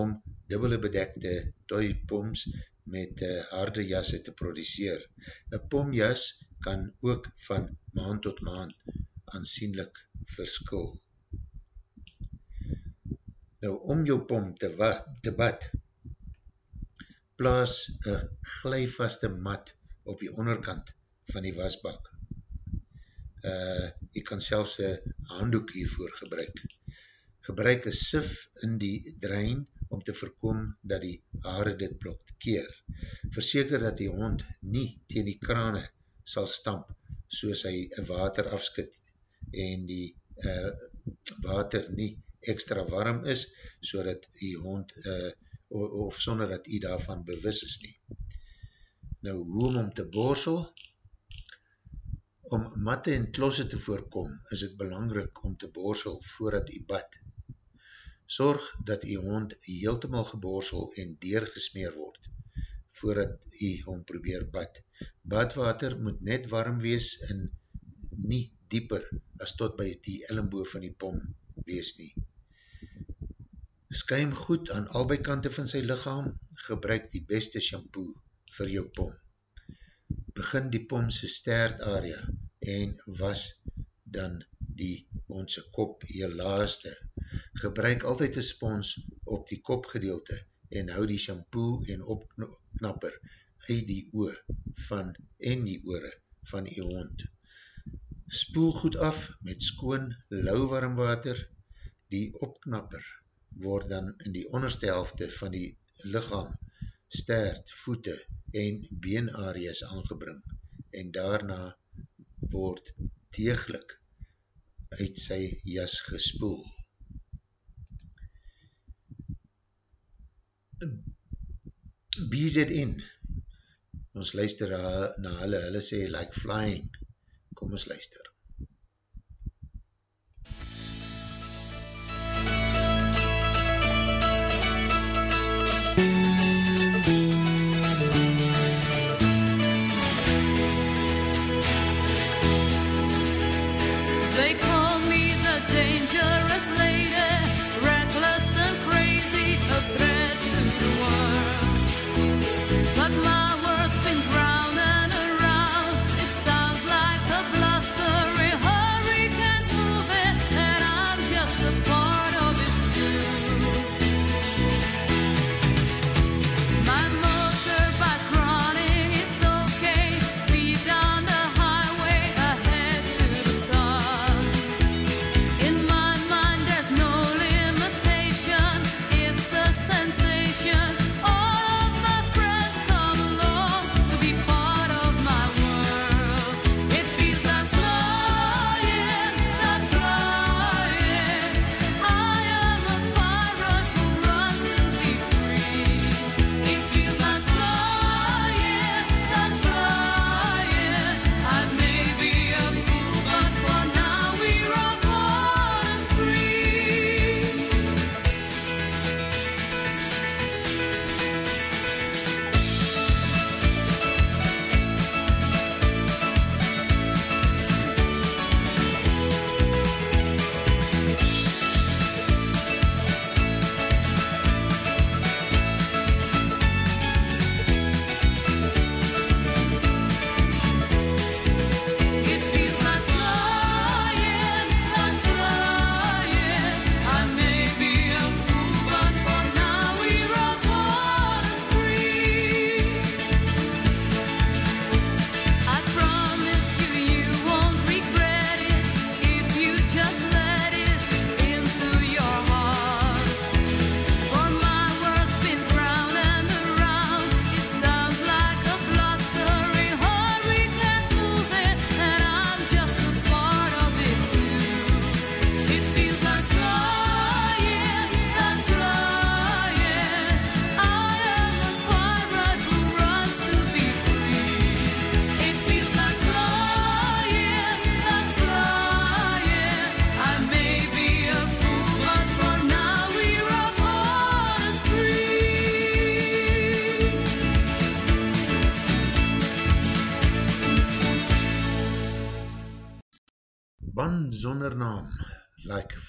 om dubbele bedekte toipoms met uh, harde jasse te produceer. Een pomjas kan ook van maand tot maand aansienlik verskil. Nou, om jou pom te, wa, te bad, plaas een glijvaste mat op die onderkant van die wasbak. Uh, jy kan selfs een handdoek hiervoor gebruik. Gebruik een sif in die drein om te voorkom dat die haare dit blokkeer. Verseker dat die hond nie teen die krane sal stamp soos hy water afskit en die uh, water nie extra warm is, so dat die hond, uh, of sonder dat die daarvan bewus is nie. Nou, hoe om om te borsel? Om matte en klosse te voorkom, is het belangrijk om te borsel voordat die bad. Zorg dat die hond heeltemal geborsel en deurgesmeer word, voordat die hond probeer bad. Badwater moet net warm wees en nie dieper as tot by die ellenboe van die pom wees nie. Skuim goed aan albei kante van sy lichaam, gebruik die beste shampoo vir jou pom. Begin die pom sy stert area en was dan die onze kop heel laaste. Gebruik altyd een spons op die kopgedeelte en hou die shampoo en opknapper uit die oor van en die oore van die hond. Spoel goed af met skoon, lauwwarm water, die opknapper word dan in die onderste helfte van die lichaam, stert, voete en beenareas aangebring en daarna word deeglik uit sy jas gespoel. BZN ons luister na hulle, hulle sê like flying, kom ons luister.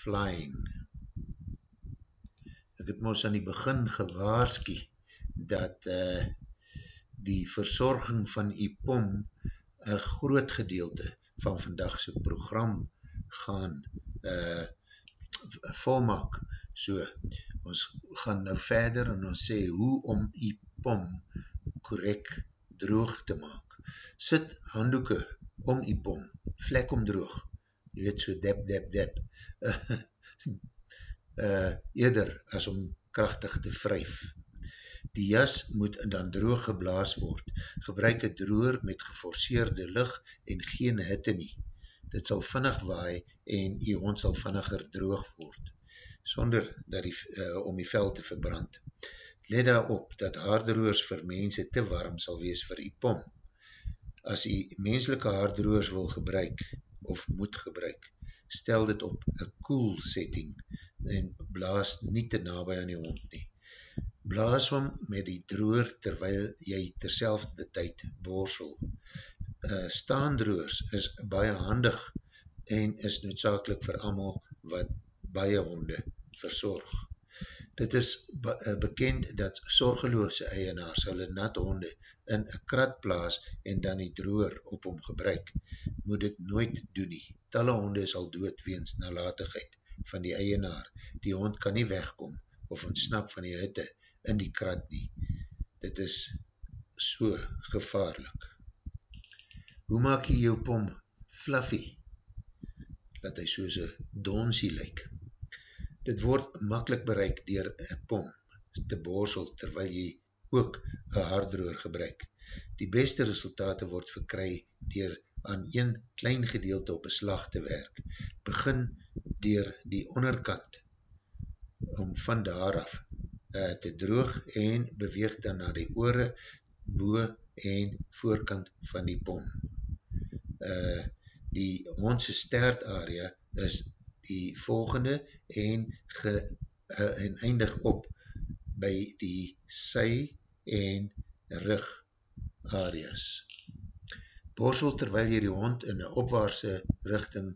Flying. Ek het ons aan die begin gewaarski dat uh, die verzorging van IPOM een groot gedeelte van vandagse program gaan uh, volmaak. So, ons gaan nou verder en ons sê hoe om IPOM correct droog te maak. Sit handdoeken om IPOM, vlek om droog, jy weet so dep, dep, dep, uh, eerder as om krachtig te vryf. Die jas moet dan droog geblaas word. Gebruik een droer met geforceerde licht en geen hitte nie. Dit sal vinnig waai en die hond sal vinniger droog word, sonder dat die, uh, om die vel te verbrand. Let daar op dat haardroers vir mense te warm sal wees vir die pom. As die menselike haardroers wil gebruik, of moet gebruik. Stel dit op een cool setting en blaas nie te nabij aan die hond nie. Blaas hom met die droer terwyl jy terselfde tyd borsel. Uh, staandroers is baie handig en is noodzakelijk vir amal wat baie honde verzorg. Dit is be uh, bekend dat zorgeloose eienaars hulle nat honde in een krat plaas en dan die droer op hom gebruik moet dit nooit doen nie. Talle honde sal dood weens nalatigheid van die eienaar. Die hond kan nie wegkom of ontsnap van die hitte in die krat nie. Dit is so gevaarlik. Hoe maak jy jou pom fluffy? Dat hy soos een donsie lyk. Dit word makkelijk bereik dier een pom te borsel terwyl jy ook een hardroer gebruik. Die beste resultate word verkry dier aan een klein gedeelte op een slag te werk. Begin dier die onderkant om van daaraf uh, te droog en beweeg dan na die oore, boe en voorkant van die pom. Uh, die hondse stert area is die volgende en, ge, uh, en eindig op by die sy en rug areas borsel terwyl jy die hond in een opwaarse richting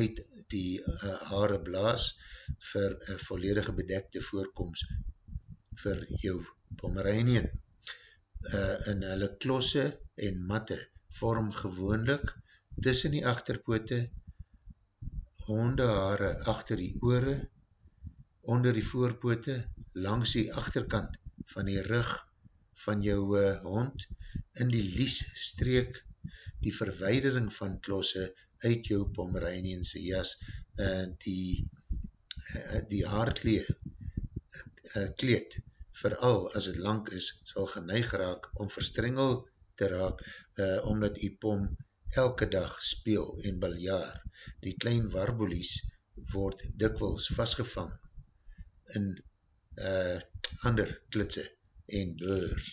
uit die uh, haare blaas vir een volledige bedekte voorkomst vir jou pomeranian. Uh, in hulle klosse en matte vorm gewoonlik tussen die achterpoote hondehaare achter die oore onder die voorpoote langs die achterkant van die rug van jou uh, hond in die lies streek die verweidering van klosse uit jou Pomeranianse jas, uh, die, uh, die haarkleed, uh, kleed, vooral as het lang is, sal geneig raak om verstrengel te raak, uh, omdat die pom elke dag speel en baljaar. Die klein warboelies word dikwels vastgevang in uh, ander klitse en beurs.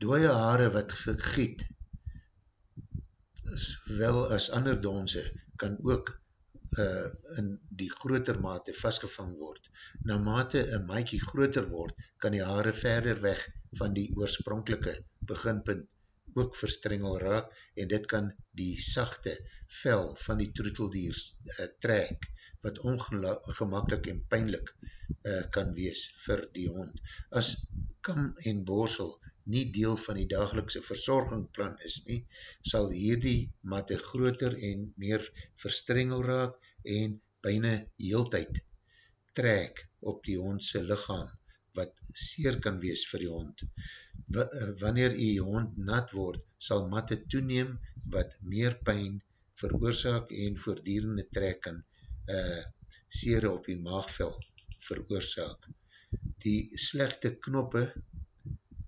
Dooie haare wat gegiet wel as ander donse kan ook uh, in die groter mate vastgevang word. Na mate een maaikie groter word, kan die haare verder weg van die oorspronkelike beginpunt ook verstrengel raak en dit kan die sachte vel van die troeteldier uh, trek wat ongemakkelijk en pijnlik uh, kan wees vir die hond. As kam en borsel nie deel van die dagelikse verzorgingplan is nie, sal hierdie matte groter en meer verstrengel raak en byna heeltyd trek op die hondse lichaam, wat seer kan wees vir die hond. Eh, wanneer die hond nat word, sal matte toeneem wat meer pijn veroorzaak en voordierende trek kan uh, seer op die maagvel veroorzaak. Die slechte knoppe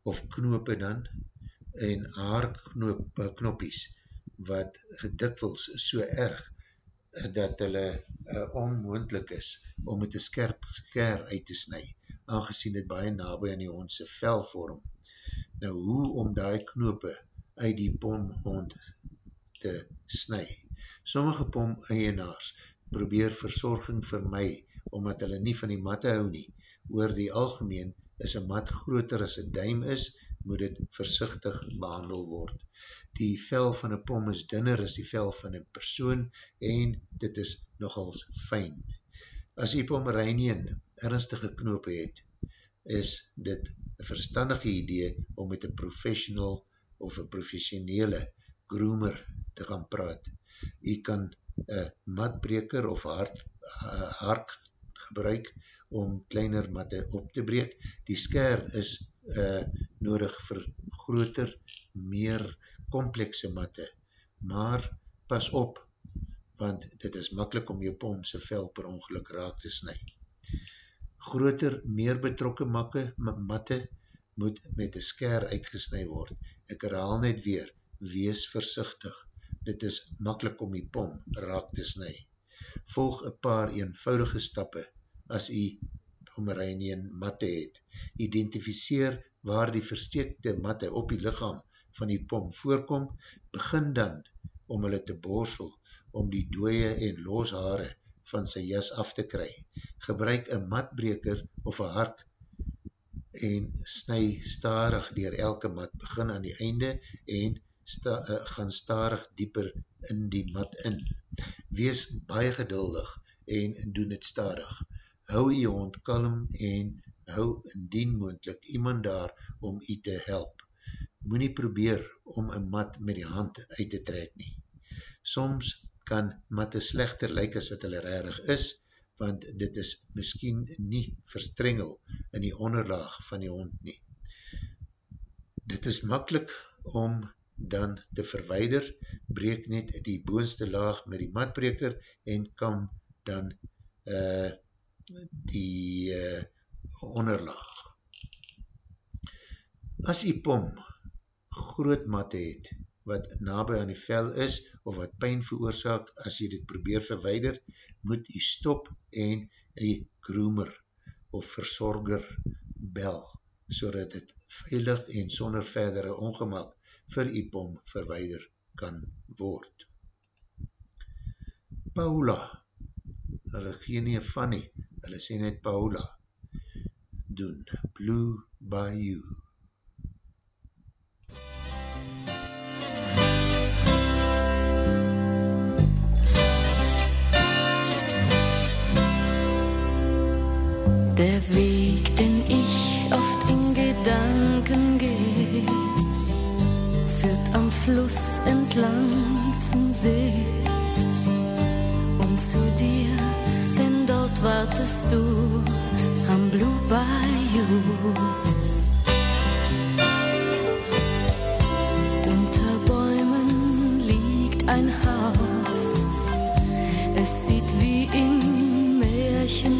of knope dan, en haar knop, knoppies, wat gedikwels so erg dat hulle uh, onmoendlik is om met een skerp sker uit te snu, aangezien het baie nabij aan die hondse vel vorm. Nou, hoe om die knope uit die pomhond te snu? Sommige pom-eienaars probeer verzorging vir my, omdat hulle nie van die matte hou nie. Oor die algemeen is een mat groter as een duim is, moet het versichtig behandel word. Die vel van een pom is dunner as die vel van een persoon en dit is nogal fijn. As die pomeranian ernstige knoop het, is dit een verstandige idee om met een professional of een professionele groomer te gaan praat. Jy kan een matbreker of hard, hark gebruik om kleiner matte op te breek. Die sker is uh, nodig vir groter, meer komplekse matte, maar pas op, want dit is makkelijk om jou pomse vel per ongeluk raak te snu. Groter, meer betrokke makke, matte moet met die sker uitgesnui word. Ek herhaal net weer, wees versichtig. Dit is makkelijk om die pom raak te snu. Volg een paar eenvoudige stappe as jy Pomeranian matte het. Identificeer waar die versteekte matte op die lichaam van die pom voorkom, begin dan om hulle te borsel om die dooie en loos haare van sy jas af te kry. Gebruik een matbreker of een hark en snu starig dier elke mat, begin aan die einde en sta, uh, gaan starig dieper in die mat in. Wees baie geduldig en doen het starig hou jy hond kalm en hou indien moendlik iemand daar om jy te help. Moe nie probeer om een mat met die hand uit te trek nie. Soms kan matte slechter lyk as wat hulle rarig is, want dit is miskien nie verstrengel in die onderlaag van die hond nie. Dit is makkelijk om dan te verweider, breek net die boonste laag met die matbreker en kan dan uh, die uh, onderlaag. As die pom groot matte het, wat nabij aan die vel is, of wat pijn veroorzaak, as jy dit probeer verweider, moet jy stop en jy groomer of verzorger bel, so dat het veilig en sonder verdere ongemak vir die pom verweider kan word. Paula, hulle gee nie van nie, hulle sê net Paula, doen Blue Bayou. Der Fluss entlang zum See und zu dir wartest du am Blue Bayou. Unter Bäumen liegt ein Haus, es sieht wie im Märchen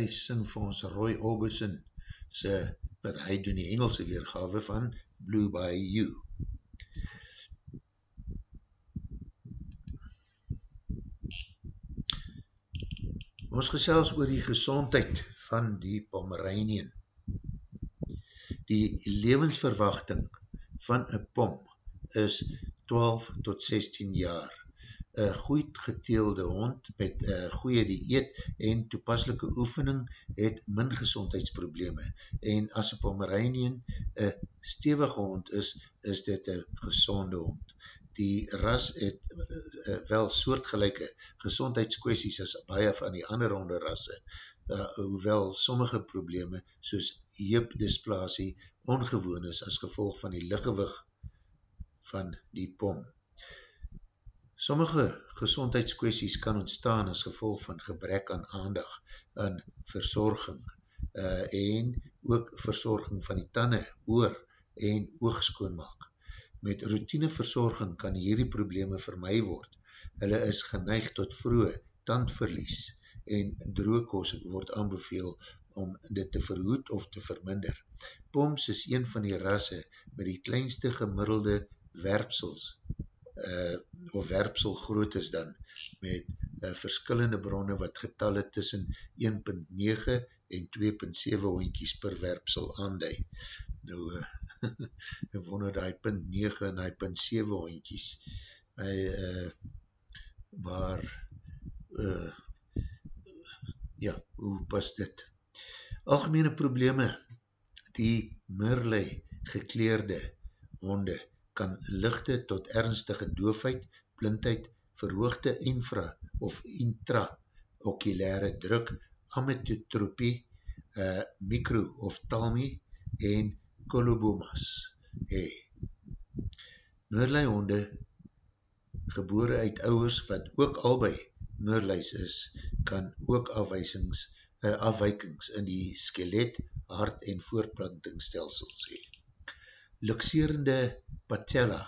sy sing vir ons Roy Orbison sy, wat hy doen die Engelse weergave van Blue by You. Ons gesels oor die gezondheid van die Pomeranian. Die levensverwachting van een pom is 12 tot 16 jaar een goed geteelde hond met een goeie dieet en toepaslike oefening het min gezondheidsprobleme en as een Pomeranian een stevige hond is, is dit een gezonde hond. Die ras het uh, wel soortgelijke gezondheidskwesties as baie van die ander honderrasse, uh, hoewel sommige probleme soos heupdysplasie ongewoon is as gevolg van die liggewig van die pom. Sommige gezondheidskwesties kan ontstaan as gevolg van gebrek aan aandag, aan verzorging uh, en ook verzorging van die tanden, oor en oogskoonmaak. Met routine verzorging kan hierdie probleme vermy word. Hulle is geneig tot vroege tandverlies en droogkos word aanbeveel om dit te verhoed of te verminder. Poms is een van die rasse met die kleinste gemiddelde werpsels uh, of werpsel groot is dan met uh, verskillende bronne wat getalle tussen 1.9 en 2.7 hoentjies per werpsel aandui. Nou, uh, ek wonder die punt 9 en die punt 7 hoentjies uh, waar uh, ja, hoe pas dit? Algemene probleme die Merlei gekleerde honde kan lichte tot ernstige doofheid, blindheid, verhoogde infra of intraokulare druk, ametotropie, uh, micro of talmi en kolobomas. Hey. Noorlei honde, gebore uit ouwers wat ook albei noorleis is, kan ook afwijsings, uh, afwijkings in die skelet, hart en voortplantingsstelsels hee. Luxerende patella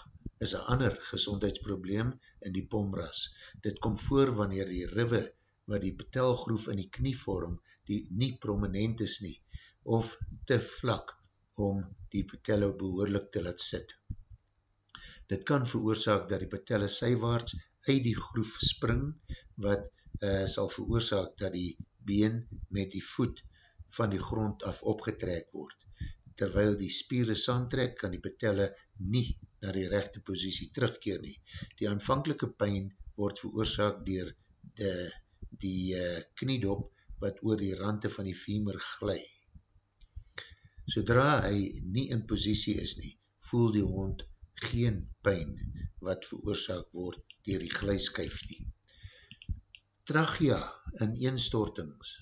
is een ander gezondheidsprobleem in die pomras. Dit kom voor wanneer die rive wat die patelgroef in die knie vorm, die nie prominent is nie, of te vlak om die patelle behoorlik te laat sit. Dit kan veroorzaak dat die patelle sywaarts uit die groef spring, wat uh, sal veroorzaak dat die been met die voet van die grond af opgetrek word terwyl die spieren saamtrek, kan die patelle nie na die rechte posiesie terugkeer nie. Die aanvankelike pijn word veroorzaak dier die, die uh, kniedop wat oor die rante van die femur glij. Sodra hy nie in posiesie is nie, voel die hond geen pijn wat veroorzaak word dier die glijskyf nie. Trachia in eenstortings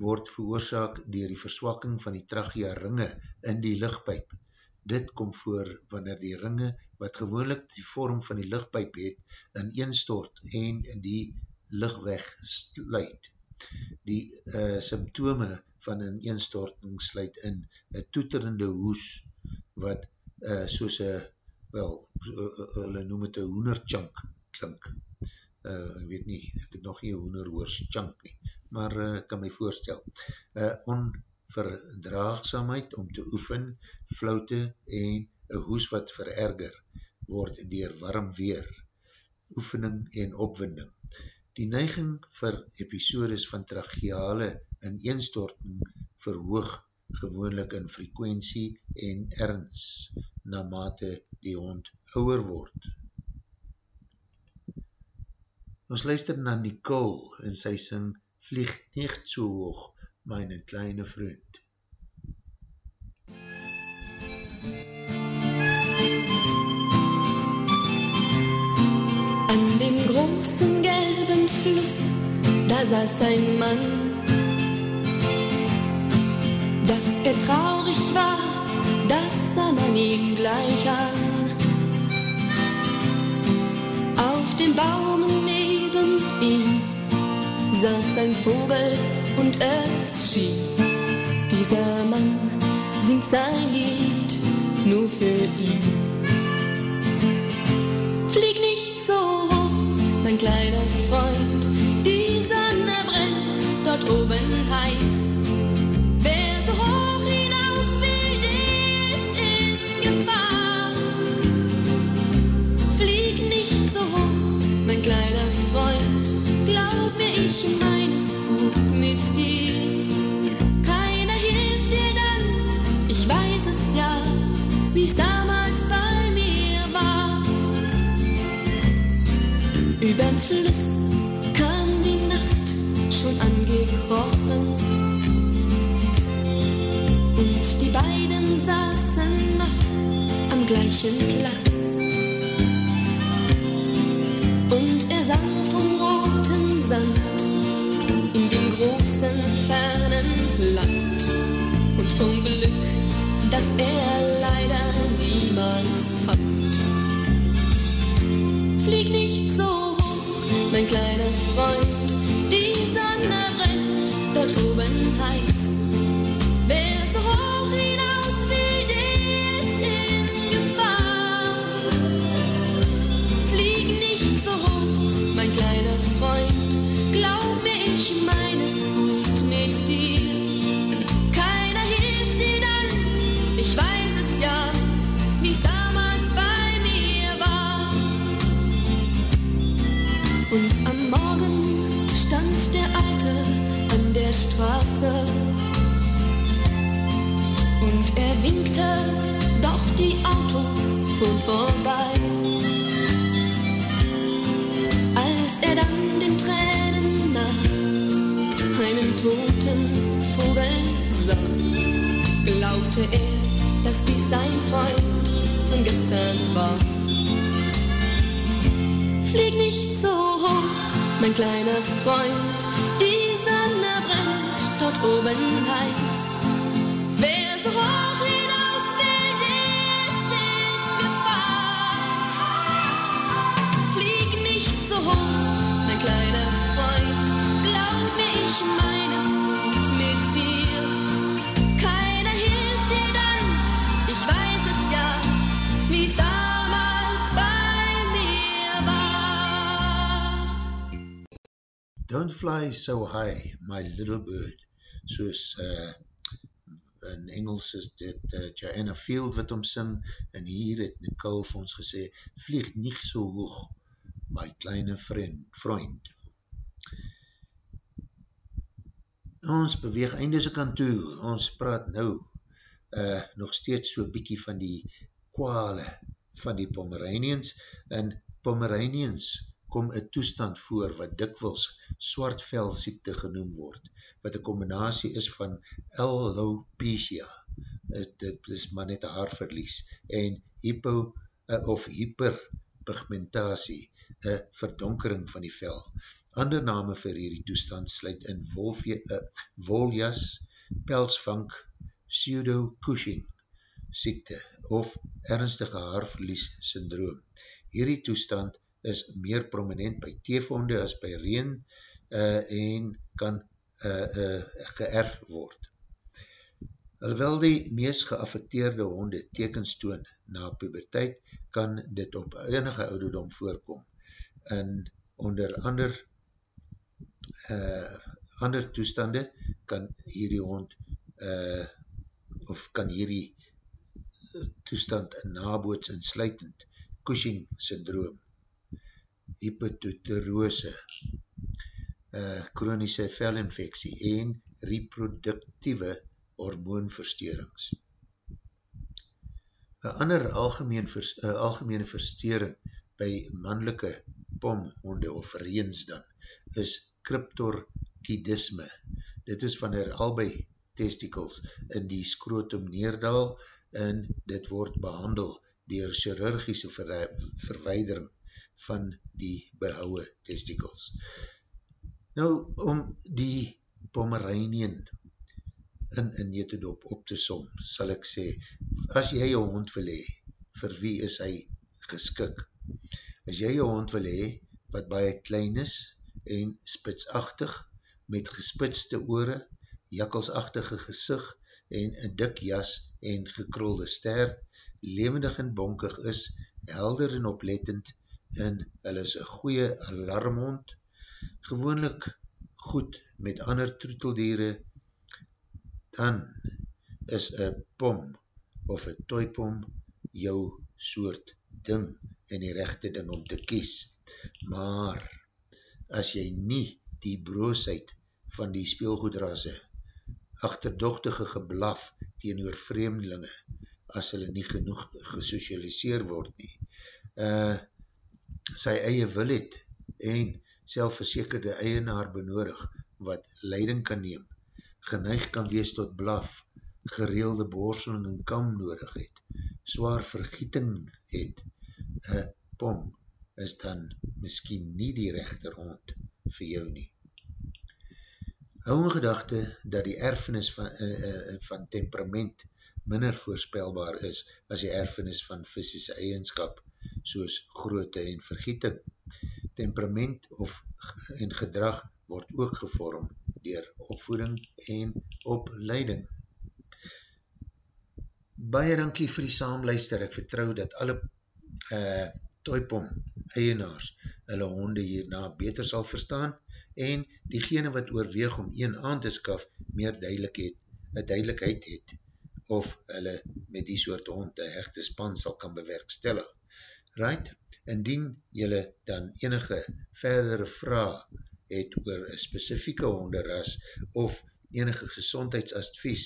word veroorzaak dier die verswakking van die trachea ringe in die lichtpijp. Dit kom voor wanneer die ringe, wat gewoonlik die vorm van die lichtpijp het, in eenstort en die lichtweg sluit. Die uh, symptome van een eenstorting sluit in een toeterende hoes, wat uh, soos een, wel, hulle noem het een hoenerchunk klink. Uh, ek weet nie, ek het nog nie hoenerhoers chunk nie, maar uh, kan my voorstel. Uh, onverdraagsamheid om te oefen, floute en een hoes wat vererger word dier warm weer, oefening en opwinding. Die neiging vir episodes van tracheale in eenstorting verhoog gewoonlik in frekwensie en erns na mate die hond ouwer word. Ons luister na Nicole en sy sing fliegt nicht so hoch, meine kleine Freund. An dem großen gelben Fluss, da saß ein Mann, dass er traurig war, das sah man ihm gleich an. Auf dem Baum neben ihm saß ein Vogel und es schien, dieser Mann singt sein Lied nur für ihn. Flieg nicht so hoch, mein kleiner Freund, die Sonne brennt dort oben heiß. Wer so hoch hinaus will, der ist in Gefahr. Flieg nicht so hoch, mein kleiner Freund, glaub mir, ich meine es gut mit dir. Keiner hilft dir dann, ich weiß es ja, wie es damals bei mir war. Überm Fluss kam die Nacht schon angekrochen. Und die beiden saßen noch am gleichen Platz. Das er leider niemals fand. Flieg nicht so hoch, mein kleiner Freund, Straße und er winkte, doch die Autos fuhren vorbei. Als er dann den Tränen nach einen toten Vogel sah, glaubte er, dass dies sein Freund von gestern war. Flieg nicht so hoch, mein kleiner Freund, oben heiß. Wer so hoch hinaus will, der ist in Gefahr. Flieg nicht so hoch, mein kleiner Freund, glaub mir, ich meine es gut mit dir. Keiner hilft dir dann, ich weiß es ja, wie es damals bei mir war. Don't fly so high, my little bird, soos uh, in Engels is dit uh, Joanna Field wat om sing, en hier het Nicole vir ons gesê, vlieg nie so hoog, my kleine vriend, vriend. Ons beweeg eindese kant toe, ons praat nou uh, nog steeds so bykie van die kwale van die Pomeranians, en Pomeranians kom een toestand voor wat dikwils swartvelsiekte genoem word, wat een combinatie is van alopecia, dit is maar net een haarverlies, en hypo uh, of hyperpigmentatie, een verdonkering van die vel. Ander name vir hierdie toestand sluit in wolfje, uh, woljas, pelsvank, pseudo-Cushing siekte of ernstige haarverlies syndroom. Hierdie toestand is meer prominent by teefonde as by reen uh, en kan uh, uh, geërf word. Alhoewel die meest geaffecteerde honde tekens toon na puberteit, kan dit op enige ouderdom voorkom. En onder ander uh, ander toestande kan hierdie hond uh, of kan hierdie toestand naboots insluitend Cushing syndroom hypototerose uh, chronische velinfectie en reproductieve hormoonversteurings. Een ander algemeen vers, uh, algemene versteuring by mannelike pomhonde of reens dan is cryptorchidisme. Dit is wanneer albei testicles in die skrotum neerdal en dit word behandel dier chirurgische ver, verweidering van die behouwe testicles. Nou, om die Pomeranian in een netedop op te som, sal ek sê, as jy jou hond wil hee, vir wie is hy geskik? As jy jou hond wil hee, wat baie klein is en spitsachtig, met gespitste oore, jakkelsachtige gezicht en een dik jas en gekrolde stert, levendig en bonkig is, helder en oplettend, en hulle is een goeie alarmhond, gewoonlik goed met ander troeteldiere, dan is een pom of een toipom jou soort ding en die rechte ding om te kies. Maar, as jy nie die broosheid van die speelgoedrasse achterdochtige geblaf teenoor vreemdelinge as hulle nie genoeg gesocialiseer word nie. Uh, sy eie wil het en selfverzekerde eienaar benodig wat leiding kan neem, geneig kan wees tot blaf, gereelde boorseling en kam nodig het, zwaar vergieting het, een pom is dan miskien nie die rechter hond vir jou nie. Hou in gedachte dat die erfenis van, uh, uh, van temperament minder voorspelbaar is as die erfenis van fysische eigenskap, soos groote en vergieting. Temperament of en gedrag word ook gevorm dier opvoeding en opleiding. Baie dankie vir die saamluister, ek vertrou dat alle uh, toipom eienaars hulle honde hierna beter sal verstaan en diegene wat oorweeg om een aan te skaf meer duidelik het, een duidelijkheid het of hulle met die soort hond een hechte span sal kan bewerkstellig. Right? Indien jylle dan enige verdere vraag het oor een specifieke honderras of enige gezondheidsadvies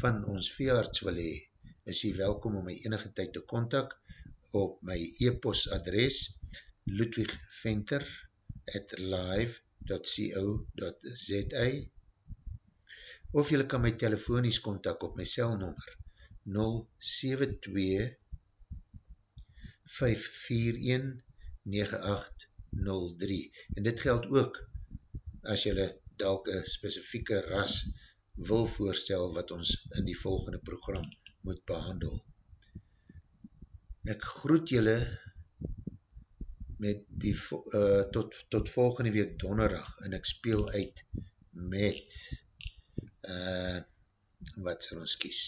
van ons veearts wil hee, is jy welkom om my enige tyd te kontak op my e-post adres ludwigventer at live.com www.co.za of jylle kan my telefonies kontak op my celnummer 072 541 9803 en dit geld ook as jylle dalk een specifieke ras wil voorstel wat ons in die volgende program moet behandel. Ek groet jylle met die, uh, tot, tot volgende week donderdag en ek speel uit met uh, wat sal ons kies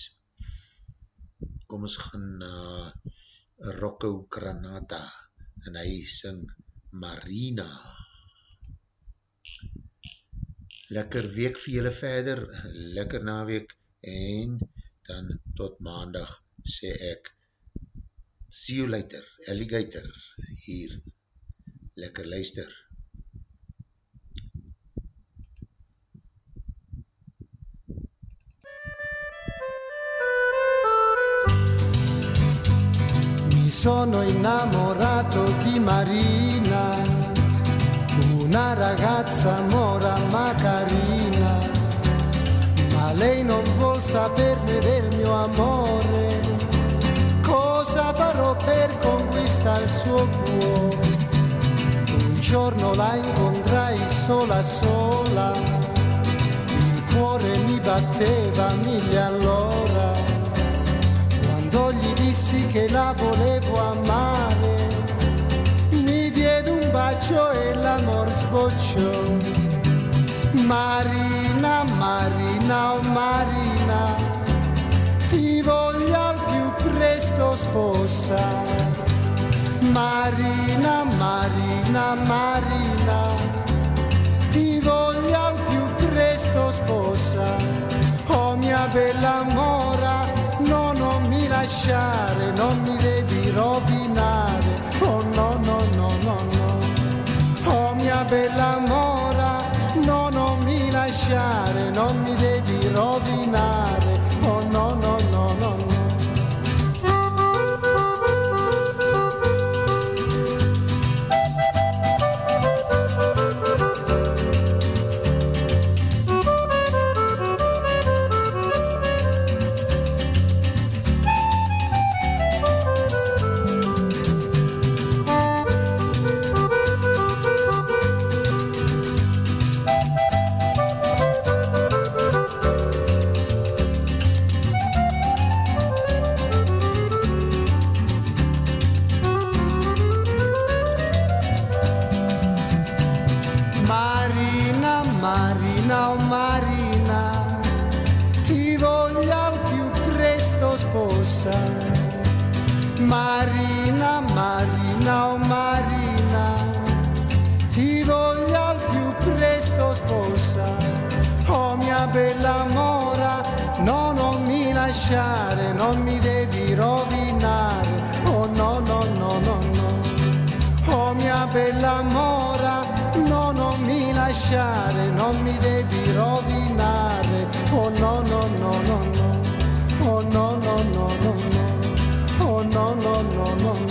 kom ons gaan na uh, Rocco Granata en hy sing Marina. Lekker week vir julle verder lekker naweek en dan tot maandag sê ek. See you later alligator hier. Lekker luister. Sono innamorato di Marina, una ragazza mora ma carina, ma lei non vuol saperne del mio amore, cosa farò per conquistare il suo cuore? giorno la incontrai sola sola, il cuore mi batteva mille all'ora, quando gli dissi che la volevo amare, mi diede un bacio e l'amor sbocciò. Marina, Marina, oh Marina, ti voglio al più presto sposare Marina, Marina, Marina, ti voglio al più presto sposa. Oh mia bella mora, no, non mi lasciare, non mi devi rovinare. Oh no, no, no, no, no. Oh mia bella mora, no, non mi lasciare, non mi devi rovinare. lasciare, non mi devi rovinare, oh no no no no no, oh mia bella mora, no non mi lasciare, non mi devi rovinare, oh no no no no no, oh no no no no no, oh no no no no no.